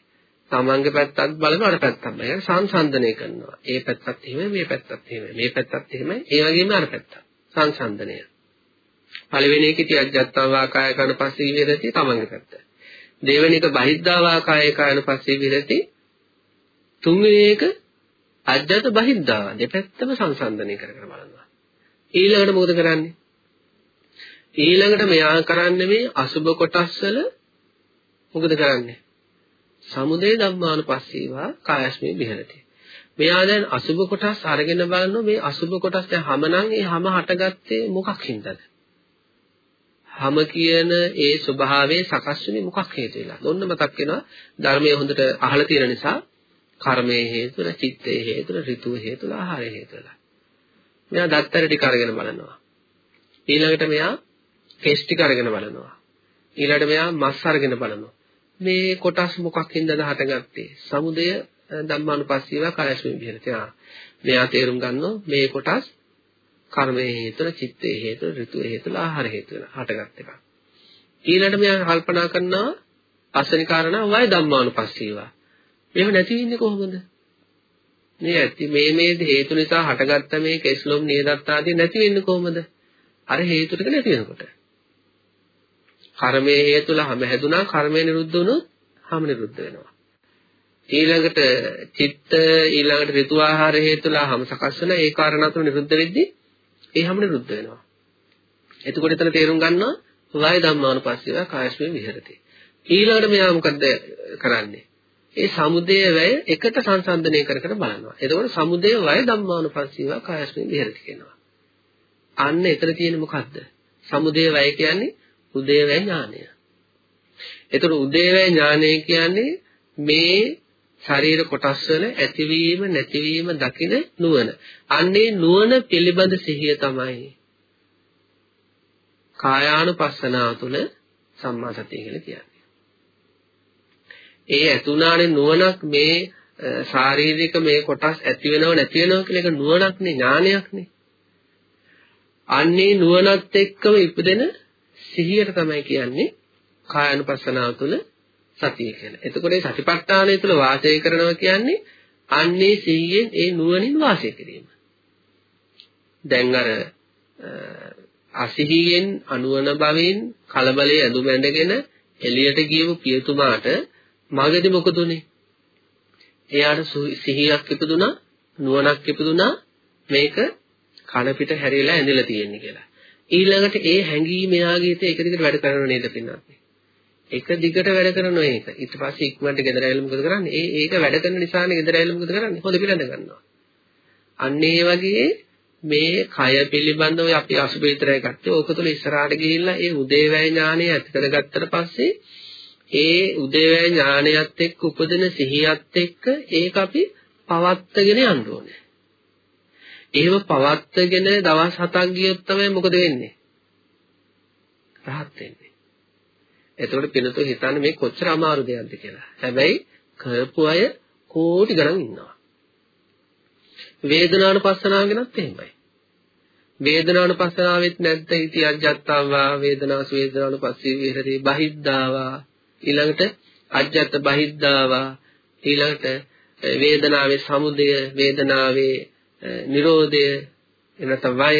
තමන්ගේ පැත්තත් බලන අර පැත්තත් බලන සංසන්දනය කරනවා. ඒ පැත්තත් එහෙමයි මේ පැත්තත් එහෙමයි. මේ පැත්තත් එහෙමයි. ඒ වගේම අර පැත්තත්. සංසන්දනය. පළවෙනි එක තියජ්ජත්තා වාකාය කරන පස්සේ විහෙරති තමන්ගේ පැත්ත. දෙවෙනි එක බහිද්ධා වාකාය කරන පස්සේ විහෙරති. තුන්වෙනි එක අජ්ජත බහිද්ධා දෙපැත්තම සංසන්දනය කර කර බලනවා. ඊළඟට මොකද කරන්නේ? ඊළඟට මෙයා කරන්නේ මේ අසුබ කොටස් වල මොකද කරන්නේ? සමුදය ධම්මානුපස්සීවා කායස්මේ විහෙරති. මෙයා දැන් අසුබ කොටස් අරගෙන බලනවා මේ අසුබ කොටස් දැන් හැම නම් ඒ හැම හටගත්තේ මොකක් හින්දාද? හැම කියන ඒ ස්වභාවයේ සකස් වෙන්නේ මොකක් හේතුවද? ඔන්න මතක් වෙනවා ධර්මයේ හොඳට අහලා තියෙන නිසා කර්මයේ හේතුව, චිත්තයේ හේතුව, ඍතුව හේතුව, ආහාරයේ හේතුව. මෙයා දත්තර ටික අරගෙන බලනවා. ඊළඟට මෙයා කෙස් ටික අරගෙන බලනවා. ඊළඟට මෙයා මස් අරගෙන බලනවා. මේ කොටස් මොකක් හින්දාද හටගත්තේ? සමුදය ධම්මානුපස්සීව කායස්මී විහෙරති. ආ මෙයා තේරුම් ගන්නවා මේ කොටස් කර්මයේ හේතුව, චිත්තයේ හේතුව, ඍතුවේ හේතුව, ආහාර හේතුව හටගත් එකක්. ඊළඟට මෙයා කල්පනා කරනවා අසනි කාරණා වය ධම්මානුපස්සීව. එහෙම නැති වෙන්නේ කොහොමද? මේ ඇති මේ මේ හේතු නිසා හටගත්ත මේ කෙස්ලොම් නියදත්ත ආදී නැති වෙන්නේ කොහොමද? අර හේතු ටික නැති වෙනකොට. කර්මයේ හේතුල හැම හැදුනා කර්මය නිරුද්ධ වුණොත් හැම නිරුද්ධ වෙනවා. ඊළඟට චිත්ත ඊළඟට ඍතු ආහාර හේතුලා හැම සකස් වෙන ඒ කාරණා තුන නිරුද්ධ වෙද්දී ඒ හැම නිරුද්ධ වෙනවා. එතකොට එතන තේරුම් ගන්නවා වාය ධම්මානුපස්සීව කායස්මේ විහෙරති. ඊළඟට මෙයා මොකද කරන්නේ? ඒ සමුදය වැය එකට සංසන්දනය කර කර බලනවා. එතකොට සමුදය වය ධම්මානුපස්සීව කායස්මේ විහෙරති කියනවා. අන්න එතන තියෙන්නේ මොකද්ද? සමුදය වැය කියන්නේ උදේවැය ඥානය. එතකොට උදේවැය ඥානය කියන්නේ මේ ශරීර කොටස් වල ඇතිවීම නැතිවීම දකින නුවණ. අන්නේ නුවණ පිළිබඳ සිහිය තමයි කායානුපස්සනාව තුළ සම්මා සතිය කියලා කියන්නේ. ඒ ඇතුණානේ නුවණක් මේ ශාරීරික මේ කොටස් ඇති වෙනව නැති වෙනව කියලා එක නුවණක්නේ ඥානයක්නේ. අන්නේ නුවණත් එක්කම ඉපදෙන සිහියට තමයි කියන්නේ කායानुපස්සනාව තුළ සතිය කියලා. එතකොට මේ සතිපට්ඨානය තුළ වාසය කරනවා කියන්නේ අන්නේ සිහියෙන් ඒ නුවණින් වාසය කිරීම. දැන් අර අසිහියෙන් අනුවන භවෙන් කලබලයේ ඇඳුම ඇඳගෙන එළියට ගියපු පියතුමාට මගදී මොකද උනේ? එයාට සිහියක් ඉපදුනා නුවණක් ඉපදුනා මේක කන පිට හැරිලා ඇඳලා තියෙන්නේ කියලා. ඊළඟට ඒ හැඟීම එයාගේ හිතේ එක දිගට වැඩ කරනව නේද පින්නත්? එක දිගට වැඩ කරනවා ඒක. ඊට පස්සේ ඉක්මනට ගෙදර ඇවිල්ලා මොකද කරන්නේ? ඒ ඒක වැඩ කරන නිසානේ ගෙදර ඇවිල්ලා මොකද කරන්නේ? හොඳ පිළිඳ ගන්නවා. අන්න ඒ වගේ මේ කය පිළිබඳව අපි අසුබේතරය ගත්තේ ඕක තුල ඉස්සරහට ගිහිල්ලා ඒ උදේවැය ඥානය ඇති කරගත්තට පස්සේ ඒ උදේවැය ඥානයත් එක්ක උපදින සිහියත් එක්ක ඒක අපි පවත්වාගෙන යන්න ඕනේ. එහෙම පවත්වාගෙන දවස් 7ක් ගියොත් තමයි මොකද වෙන්නේ? රහත් වෙන්නේ. එතකොට පිනතෝ හිතන්නේ මේ කොච්චර අමාරු දෙයක්ද කියලා. හැබැයි කරපු අය කෝටි ගණන් ඉන්නවා. වේදනානුපස්සනාව ගැනත් එහෙමයි. වේදනානුපස්සනාවෙත් නැද්ද ඉති අජ්ජත්තාවා වේදනාසු වේදනානුපස්සී විහෙරති බහිද්ධාවා ඊළඟට අජ්ජත් බහිද්ධාවා ඊළඟට වේදනාවේ සමුදය වේදනාවේ නිරෝධය එනතම වය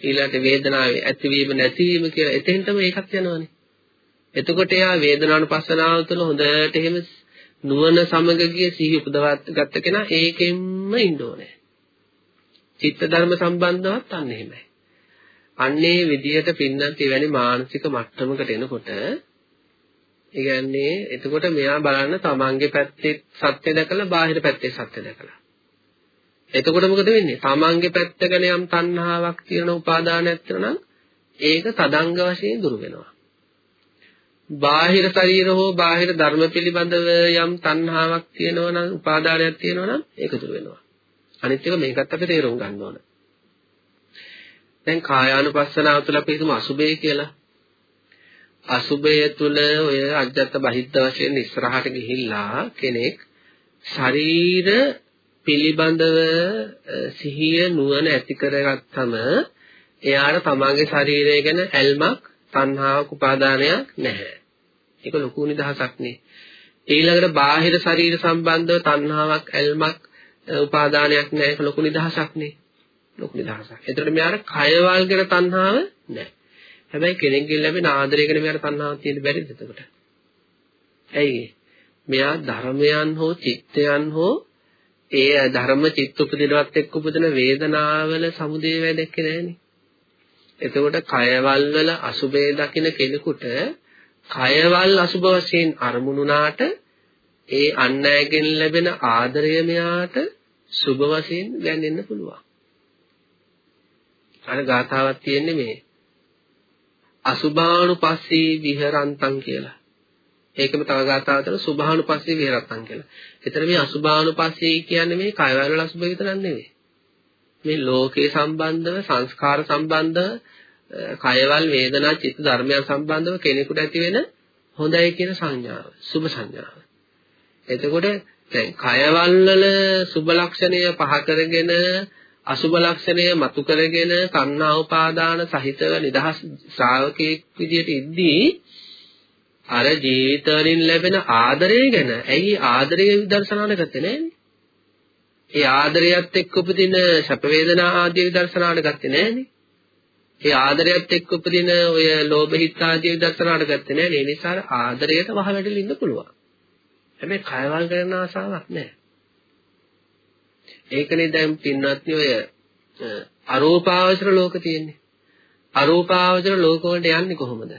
ඊළඟට වේදනාවේ ඇතිවීම නැතිවීම කියලා එතෙන්ටම ඒකත් යනවානේ එතකොට එයා වේදනානුපස්සනාව තුළ හොඳට එහෙම නුවණ සමග ගිය සිහි උපදවත් ගත්ත කෙනා ඒකෙන්ම ඉන්න ඕනේ චිත්ත ධර්ම සම්බන්ධවත් අන්න එහෙමයි. අන්නේ විදිහට පින්නත් එවැනි මානසික මට්ටමකට එනකොට ඒ කියන්නේ එතකොට මෙයා බලන්න තමන්ගේ පැත්තේ සත්‍ය දැකලා බාහිර පැත්තේ සත්‍ය දැකලා. එතකොට මොකද වෙන්නේ? තමන්ගේ පැත්ත ගැන යම් තණ්හාවක් තියෙන උපාදානයක් තියෙනවා නම් ඒක තදංග වශයෙන් දුරු වෙනවා. බාහිර ශරීර හෝ බාහිර ධර්ම පිළිබඳව යම් තණ්හාවක් තියෙනවා නම් උපාදානයක් තියෙනවා නම් ඒක දුරු වෙනවා. අනිත් එක මේකත් අපි තේරුම් ගන්න ඕන. දැන් කායානුපස්සනාව තුළ අපි හිතමු අසුබය කියලා. අසුබය තුළ ඔය අජත්ත බහිද්ද වශයෙන් ඉස්සරහට ගිහිල්ලා කෙනෙක් ශරීර පිළිබඳව සිහිය නුවණ ඇති කරගත්තම එයාට තමන්ගේ ශරීරය ගැන ඇල්මක් තණ්හාවක් උපාදානයක් නැහැ. ඒක ලොකු නිදහසක් නේ. ඊළඟට බාහිර ශරීර සම්බන්ධව තණ්හාවක් ඇල්මක් උපාදානයක් නැහැ ඒක ලොකු නිදහසක් නේ. ලොකු නිදහසක්. එතකොට මෙයාට කයවල් ගැන තණ්හාව නැහැ. හැබැයි කෙනෙක්ගෙන් ලැබෙන ආදරය ගැන මෙයාට තණ්හාවක් තියෙන්න බැරිද එතකොට? ඇයි? මෙයා ධර්මයන් හෝ චිත්තයන් හෝ ඒ ධර්ම චිත්ත උපදිනවත් එක්ක උපදින වේදනාවල සමුදේ වැදෙන්නේ නැහනේ. එතකොට කයවල් වල අසුබේ දකින කෙනෙකුට කයවල් අසුබ වශයෙන් අරමුණුනාට ඒ අන් අයගෙන් ලැබෙන ආදරය මෙයාට සුබ වශයෙන් දැනෙන්න පුළුවන්. අර ගාථාවක් තියෙන්නේ මේ අසුභානුපස්සී විහරන්තං කියලා. ඒකම තව ගාථාවක් තියෙනවා සුභානුපස්සී විහරන්තං කියලා. එතන මේ අසුභානුපස්සී කියන්නේ මේ කයවල වල අසුභ විතරක් නෙවෙයි. මේ ලෝකේ සම්බන්ධව සංස්කාර සම්බන්ධව කයවල් වේදනා චිත්ත ධර්මයන් සම්බන්ධව කෙනෙකුට ඇති වෙන හොඳයි කියන සංඥාව, සුභ සංඥාව. එතකොට දැන් කයවල් වල සුබ ලක්ෂණය පහ කරගෙන අසුබ ලක්ෂණය මතු කරගෙන කන්නා උපාදාන සහිතව නිදහස් ශ්‍රාවකෙක් විදියට ඉද්දී අර ජීවිතවලින් ලැබෙන ආදරය ගැන ඇයි ආදරය විදර්ශනාන ගත්තේ නෑනේ? ඒ ආදරයත් එක්ක උපදින සැප වේදනා ආදී විදර්ශනාන ගත්තේ නෑනේ. ඒ ආදරයත් එක්ක උපදින ඔය ලෝභ හිත් ආදී විදර්ශනාන ගත්තේ නෑනේ. ඒ නිසා ආදරයට වහ වැඩිලා ඉන්න පුළුවන්. හැබැයි කයවල් කරන ආසාවක් නෑ. ඒකනේ දැන් පින්වත්නි ඔය අරූපාවචර ලෝක තියෙන්නේ. අරූපාවචර ලෝක වලට යන්නේ කොහොමද?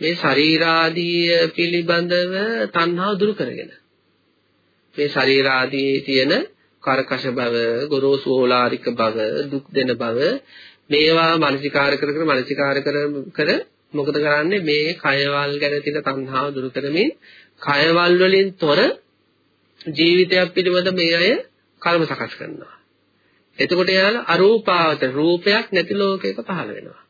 මේ ශරීරාදී පිළිබඳව තණ්හාව දුරු කරගෙන. මේ ශරීරාදී තියෙන කරකශ බව, ගොරෝසු ඕලාරික බව, දුක් දෙන බව මේවා මානසිකාර කර කර මානසිකාර කර කර මොකද කරන්නේ මේ කයවල් ගැන තියෙන තණ්හාව දුරු කරමින් කයවල් වලින් තොර ජීවිතයක් පිළිබඳ මේ අය කර්ම සකස් කරනවා. එතකොට යාලා අරූපාවත රූපයක් නැති ලෝකයක පහළ වෙනවා.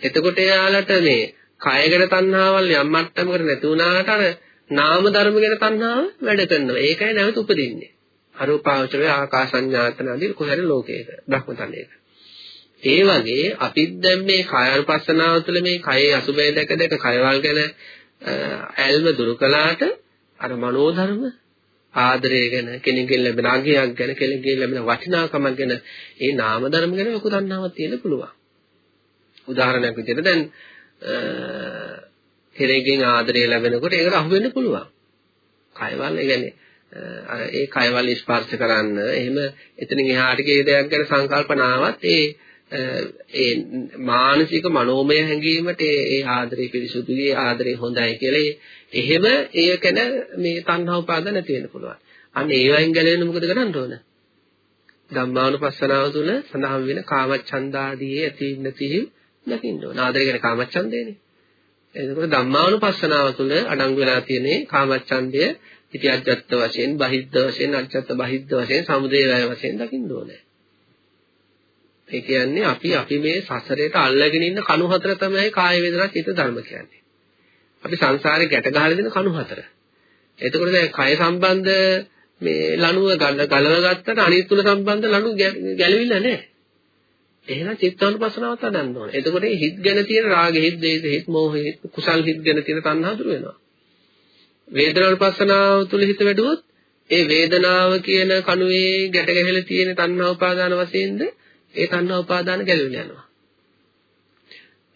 එතකොට යාලට මේ කය ගැන තණ්හාවල් යම් මට්ටමකට නැති වුණාට අර නාම ධර්ම ගැන තණ්හාව වැඩ කරනවා. ඒකයි නැවත උපදින්නේ. අරූපාවචරය ආකාසඤ්ඤාතන ආදී කොහේරි ලෝකයක බ්‍රහ්මතලයක. ඒ වගේ අපිත් දැන් මේ කායानुපස්සනාව තුළ මේ කයේ අසුබය දැක දැක කයවල් ගැන ඇල්ම දුරු කළාට අර මනෝධර්ම ආදරය ගැන කෙනෙක්ගෙන් ලැබෙන අගයක් ගැන කෙනෙක්ගෙන් ලැබෙන වටිනාකමක් ගැන ඒ නාම ධර්ම ගැන ලොකු දන්නාවක් තියෙන්න පුළුවන්. උදාහරණයක් විදිහට දැන් කෙනෙක්ගෙන් ආදරය ලැබෙනකොට ඒකට අහු වෙන්න පුළුවන්. කයවල් ඒ කියන්නේ ඒ කයවල් ස්පර්ශ කරන්න එහෙම එතනින් එහාට ගිය දෙයක් ගැන සංකල්පනාවත් ඒ ඒ මානසික මනෝමය හැඟීමට ඒ ආදරේ පිරිසුදුයි ආදරේ හොඳයි කියලා එහෙම ඒකන මේ තණ්හා උපාදාන නැති වෙන්න පුළුවන්. අන්න ඒ වයින් ගැලවෙන්න මොකද කරන්න ඕන? ධම්මානුපස්සනාව තුළ සඳහන් වෙන කාමච්ඡන්දාදී ඇති නැති දකින්න ඕන. ආදරය කියන්නේ කාමච්ඡන්දේනේ. එතකොට ධම්මානුපස්සනාව තුළ අඩංගු වෙලා තියෙන්නේ කාමච්ඡන්දය ඉති අජත්ත වශයෙන්, බහිද්ධ වශයෙන්, අජත්ත බහිද්ධ වශයෙන්, සමුදේ වය වශයෙන් දකින්න ඕනේ. ඒ කියන්නේ අපි අපි මේ සසරේට අල්ලගෙන ඉන්න කණු හතර තමයි කාය වේදනා චිත්ත ධර්ම කියන්නේ. අපි සංසාරේ ගැට ගහලා දෙන කණු හතර. එතකොට දැන් කය සම්බන්ධ මේ ලණුව ගලව ගත්තට අනිත් තුන සම්බන්ධ ලණුව ගැලවිලා නැහැ. එහෙනම් චිත්තානුපස්සනාවත් හදන්න ඕනේ. එතකොට මේ හිත් ගැන තියෙන රාග හිත්, දේශ හිත්, මෝහ හිත්, කුසල් හිත් ගැන තියෙන තණ්හා දුර වෙනවා. වේදනානුපස්සනාව තුල හිත වැඩුවොත් ඒ වේදනාව කියන කණුවේ ගැට ගැහිලා තියෙන තණ්හා උපාදාන වශයෙන්ද ඒ තණ්හා උපාදාන ගැලවිලා යනවා.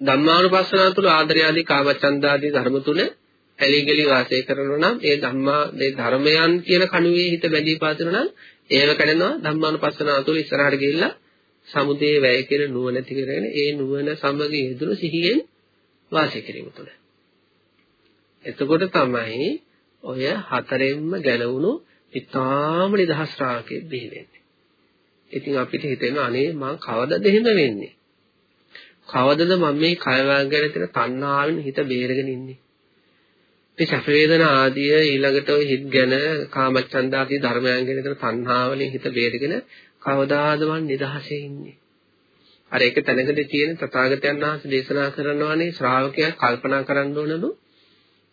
ධම්මානුපස්සනාව තුළ ආදරය ආදී කාමචන්ද ආදී ධර්ම තුල ඇලි ගලි වාසය කරනවා නම් ඒ ධම්මා මේ ධර්මයන් කියන කණුවේ හිත බැඳී පාතිනවා නම් ඒව කඩනවා ධම්මානුපස්සනාව තුළ ඉස්සරහට ගිහිල්ලා සමුදේ වැය කියන නුවණ ඇති කරගෙන ඒ නුවණ සමග යෙදුණු සිහියෙන් වාසය කිරීම තුළ. එතකොට තමයි ඔය හතරෙන්ම ගැලවුණු ඊටාම නිදහස් රාගයේ බිහි වෙන්නේ. ඉතින් අපිට හිතෙනවා අනේ මං කවදද එහෙම වෙන්නේ? කවදද මම මේ කය වර්ගයට තියෙන තණ්හාවෙන් හිත බේරගෙන ඉන්නේ? මේ සැප වේදනා ආදී ඊළඟට ඔය හිත් ගැන කාමච්ඡන්ද ආදී ධර්මයන් ගැන තියෙන තණ්හාවලින් හිත බේරගෙන කවදාද මං නිදහසේ ඉන්නේ? අර ඒක තැනකදී තියෙන තථාගතයන් වහන්සේ දේශනා කරනවානේ ශ්‍රාවකයා කල්පනා කරන්න ඕනලු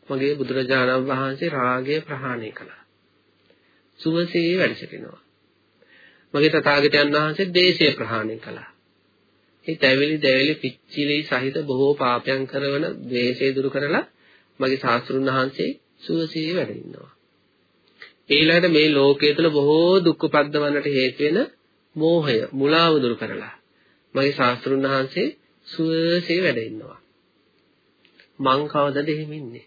මගේ බුදුරජාණන් වහන්සේ රාගය ප්‍රහාණය කළා. සුවසේ වැඩ සිටිනවා. මගේ තථාගතයන් වහන්සේ දේශය ප්‍රහාණය කළා. මේ තැවිලි දැවිලි පිච්චිලි සහිත බොහෝ පාපයන් කරන ද්වේෂය දුරු කරලා මගේ ශාස්ත්‍රුන් වහන්සේ සුවසේ වැඩ ඉන්නවා. ඊළඟට මේ ලෝකයේ තුල බොහෝ දුක් උපද්දවන්නට හේතු වෙන මෝහය මුලාව දුරු කරලා මගේ ශාස්ත්‍රුන් වහන්සේ සුවසේ වැඩ ඉන්නවා. මං කවදද එහෙම ඉන්නේ?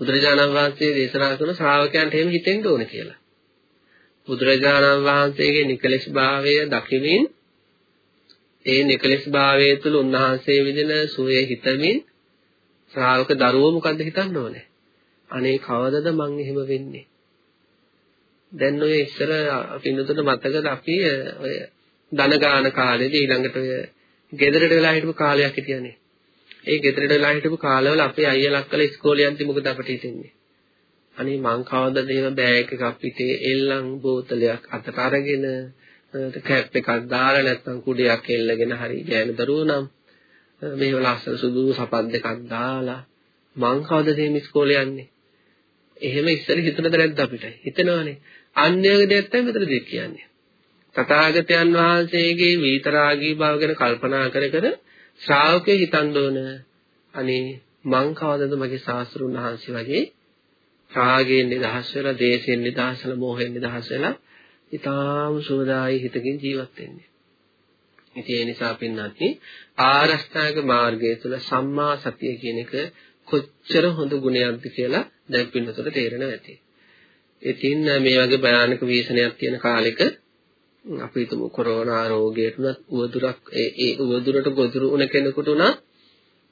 බුදුරජාණන් වහන්සේ දේශනා කරන ශ්‍රාවකයන්ට එහෙම හිතෙන්න ඕන කියලා. බුදුරජාණන් වහන්සේගේ නිකලෙස් භාවය දකිමින් ඒ නිකලෙස් භාවය තුළ උන්වහන්සේ විදින සුවේ හිතමින් ශ්‍රාවක දරුවෝ මොකද්ද හිතන්න ඕනේ? අනේ කවදද මං එහෙම වෙන්නේ? දැන් ඔය ඉස්සර පින්නතුට මතකද අපි ඔය ධන ගාන කාලේදී ඊළඟට ඔය ගෙදරට වෙලා හිටපු කාලයක් හිටියනේ. ඒ ගෙදරට වෙලා හිටපු කාලවල අපේ අයියලා අක්කලා ඉස්කෝලේ යන්ති මොකද අපිට හිතෙන්නේ? අනේ මං කවදද එහෙම බෑග් එකක් පිටේ එල්ලන් බෝතලයක් අතට අරගෙන කැප් එකක් දාලා නැත්නම් කුඩයක් එල්ලගෙන හරි ගෑනු දරුවෝ නම් මේව ලස්සන සුදු සපත් දෙකක් දාලා මං කවදද මේ ඉස්කෝලේ යන්නේ? එහෙම ඉස්සර හිතනද නැද්ද අපිට? හිතනවානේ. අන්‍යගේ දෙයක් තමයි මෙතනදී කියන්නේ. තථාගතයන් වහන්සේගේ විතරාගී බව ගැන කල්පනා කර කර ශ්‍රාවකේ හිතන්න ඕන. අනේ මං කවදද මගේ සාස්ත්‍රුන් වහන්සේ වගේ රාගයෙන් නිදහස් වෙලා, දේශයෙන් නිදහස් වෙලා, මෝහයෙන් නිදහස් වෙලා ඊටාම සුවදායි හිතකින් ජීවත් වෙන්නේ. ඉතින් ඒ නිසා පින්නත්නි ආරෂ්ඨායක මාර්ගය තුළ සම්මා සතිය කියන එක කොච්චර හොඳ ගුණයක්ද කියලා දැන් පින්නතොට තේරෙනවා ඇති. ඉතින් මේ වගේ භයානක වීසනයක් තියෙන කාලෙක අපි හිතමු කොරෝනා රෝගයට උනත් උවදුරක් ඒ උවදුරට ගොදුරු වුණ කෙනෙකුට උනත්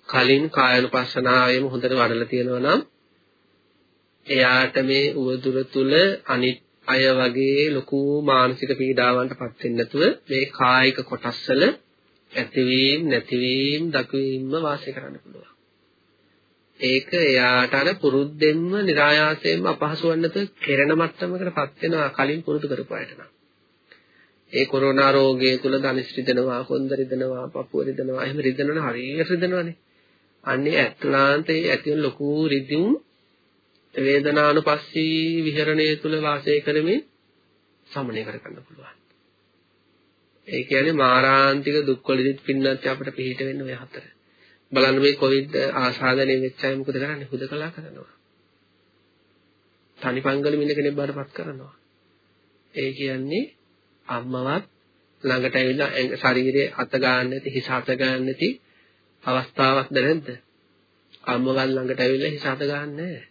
කලින් කායනුපස්සනාවෙම හොඳට වඩලා තියෙනවා නම් එයාට මේ උවදුර තුල අනිත් අය වගේ ලොකු මානසික පීඩාවන්ට පත් වෙන්නේ නැතුව මේ කායික කොටස් වල ඇතිවීම නැතිවීම දක්වීමම වාසය කරන්න පුළුවන්. ඒක එයාට අර පුරුද්දෙන්ම નિરાයාසයෙන්ම අපහසු වන්නත කෙරෙන මට්ටමකටපත් වෙනවා කලින් පුරුදු කරපු අයට නම්. ඒ කොරෝනා රෝගය තුල ධනිස් රිදෙනවා, කොන්ද රිදෙනවා, පපුව රිදෙනවා, එහෙම රිදෙනවනේ හරියට රිදෙනවනේ. අන්නේ ඇට්ලාන්තයේ ඇති ලොකු රිදුම් වේදනානුපස්සී විහරණය තුල වාසය කරමින් සමනය කර ගන්න පුළුවන්. ඒ කියන්නේ මාරාන්තික දුක්වලදීත් පින්නත් අපිට පිළිහිට වෙන්න ඔය හතර. බලන්න මේ කොවිඩ් ආසාදනය වෙච්ච අය මොකද කරන්නේ? හුදකලා කරනවා. තනි පංගල මින කෙනෙක් බාටපත් කරනවා. ඒ කියන්නේ අම්මවත් ළඟට ඇවිල්ලා ශරීරයේ අත ගන්න නැති හිස අත ගන්න නැති අවස්ථාවක්ද නැද්ද? අම්මවත් ළඟට ඇවිල්ලා හිස අත ගන්න නැහැ.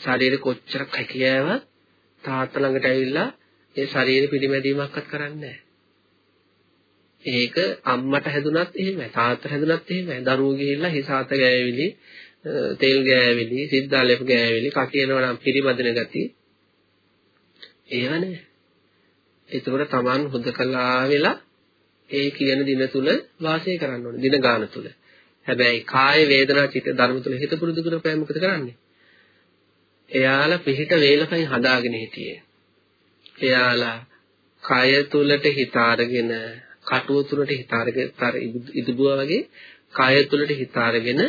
ශරීරෙ කොච්චර කැකියාවක් තාත්තා ළඟට ඇවිල්ලා ඒ ශරීර පිළිමැදීමක්වත් කරන්නේ නැහැ. ඒක අම්මට හැදුනත් එහෙමයි තාත්තට හැදුනත් එහෙමයි. දරුවෝ ගිහිල්ලා හිස අත ගෑවිලි තෙල් ගෑවිලි සිද්දාලෙප ගෑවිලි කකියනවා නම් පිරිමදින ගතිය. ඒවනේ එතකොට Taman හුදකලා වෙලා ඒ කියන දින තුල වාසය කරන්න ඕනේ දින ගාන තුල. හැබැයි කාය වේදනා චිත්ත ධර්ම තුල හිත පුරුදු කරපෑ මොකද කරන්නේ? එයාලා පිහිට වේලකයි හදාගෙන හිටියේ. එයාලා කය තුලට හිත අරගෙන කටුව තුලට හිත අරගෙන ඉදුබුවා වගේ කය තුලට හිත අරගෙන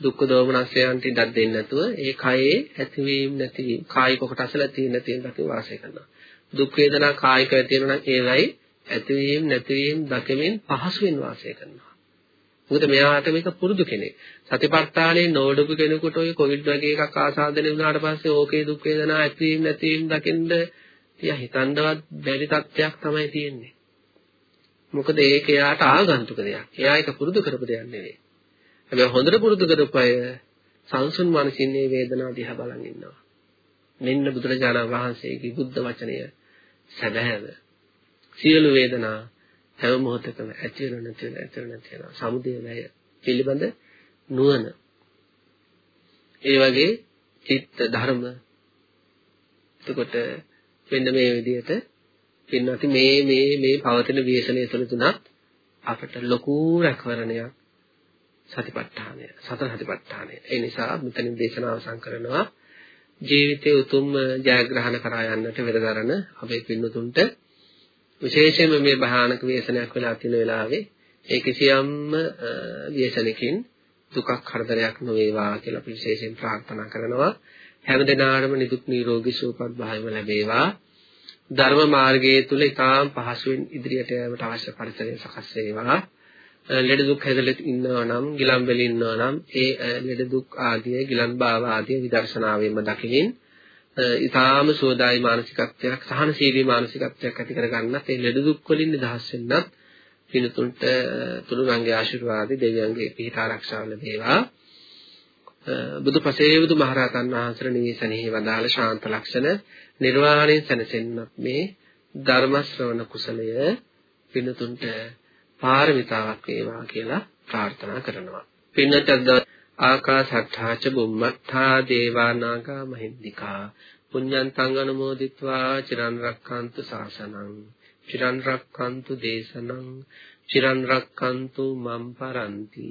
දුක්ඛ දෝමනස්යන්ට ඉඩක් දෙන්නේ නැතුව ඒ කයේ ඇතිවීම නැතිවීම කායික කොටස ඇති නැති නැති වාසය කරනවා. දුක් වේදනා කායික ඇති වෙනවා නම් ඒවයි ඇතිවීම නැතිවීම දකමින් පහසුවෙන් වාසය කරනවා. මොකද මෙයාට මේක පුරුදු කෙනෙක් සතිපට්ඨානේ නෝඩපු කෙනෙකුට ඔය කොවිඩ් වගේ එකක් ආසාදනය වුණාට පස්සේ ඕකේ දුක් වේදනා ඇතිවීම නැතිවීම දකින්න තියා හිතන්නවත් බැරි තත්ත්වයක් තමයි තියෙන්නේ මොකද ඒක එයාට ආගන්තුක දෙයක්. එයා ඒක පුරුදු කරපු දෙයක් නෙවෙයි. හැබැයි හොඳට පුරුදු කරපු අය සංසුන් මානසින් මේ වේදනාව දිහා බලන් ඉන්නවා. මෙන්න බුදුරජාණන් වහන්සේගේ බුද්ධ වචනය සැබෑව. සියලු වේදනා හැම මොහොතකම ඇති වෙන නැති වෙන ඇති වෙන නැති වෙන සමුදය වැය පිළිබඳ නුවණ. ඒ වගේ චිත්ත ධර්ම එතකොට මෙන්න මේ විදිහට පින්නති මේ මේ මේ පවතින ව්‍යසනය තුළ තුනත් අපට ලොකු රැකවරණයක් සතිපට්ඨානය සතර සතිපට්ඨානය. ඒ නිසා මෙතනින් දේශනාව අවසන් කරනවා. ජීවිතයේ උතුම් ජයග්‍රහණ කරා යන්නට වෙරදරන අපේ පින්නතුන්ට විශේෂයෙන්ම මේ භයානක ව්‍යසනයක් වෙලා තියෙන වෙලාවේ ඒ කිසියම්ම ව්‍යසනකින් දුකක් කරදරයක් නොවේවා කියලා අපි විශේෂයෙන් ප්‍රාර්ථනා කරනවා හැම දිනාටම නිදුක් නිරෝගී සුවපත් භාවය ලැබේවා ධර්ම මාර්ගයේ තුල ඉතාම පහසුවෙන් ඉදිරියට යාමට අවශ්‍ය පරිසරය සකස් වේවා. ලෙඩ දුක් හැදලා ඉන්නවා නම්, ගිලන් වෙල ඉන්නවා නම්, ඒ ලෙඩ දුක් ආදී, ගිලන් භාව ආදී විදර්ශනාවෙන්ම දකිමින් ඉතාම සෝදායි මානසිකත්වයක්, සහනශීලී මානසිකත්වයක් ඇති කර ගන්නත්, ඒ ලෙඩ දුක් වලින් නිදහස් වෙන්නත් පිනුතුන්ට තුනුරංගේ ආශිර්වාද දෙවියන්ගේ පිහිට ආරක්ෂාව ලැබේවා. බුදු පසේබුදු මහරහතන් වහන්සේ නිවේසනෙහි වදාළ ශාන්ත ලක්ෂණ නිර්වාණයෙන් සැනසෙන්නත් මේ ධර්ම ශ්‍රවණ කුසලය පින්තුන්ට පාරමිතාවක් වේවා කියලා ප්‍රාර්ථනා කරනවා. පින්නට ආකාශට්ඨා ච බුම්මත්තා දේවා නාග මහින්దికා පුඤ්ඤන්තං අනුමෝදිත්වා චිරන් රක්칸තු සාසනං චිරන් රක්칸තු දේශනං චිරන් රක්칸තු මම් පරන්ති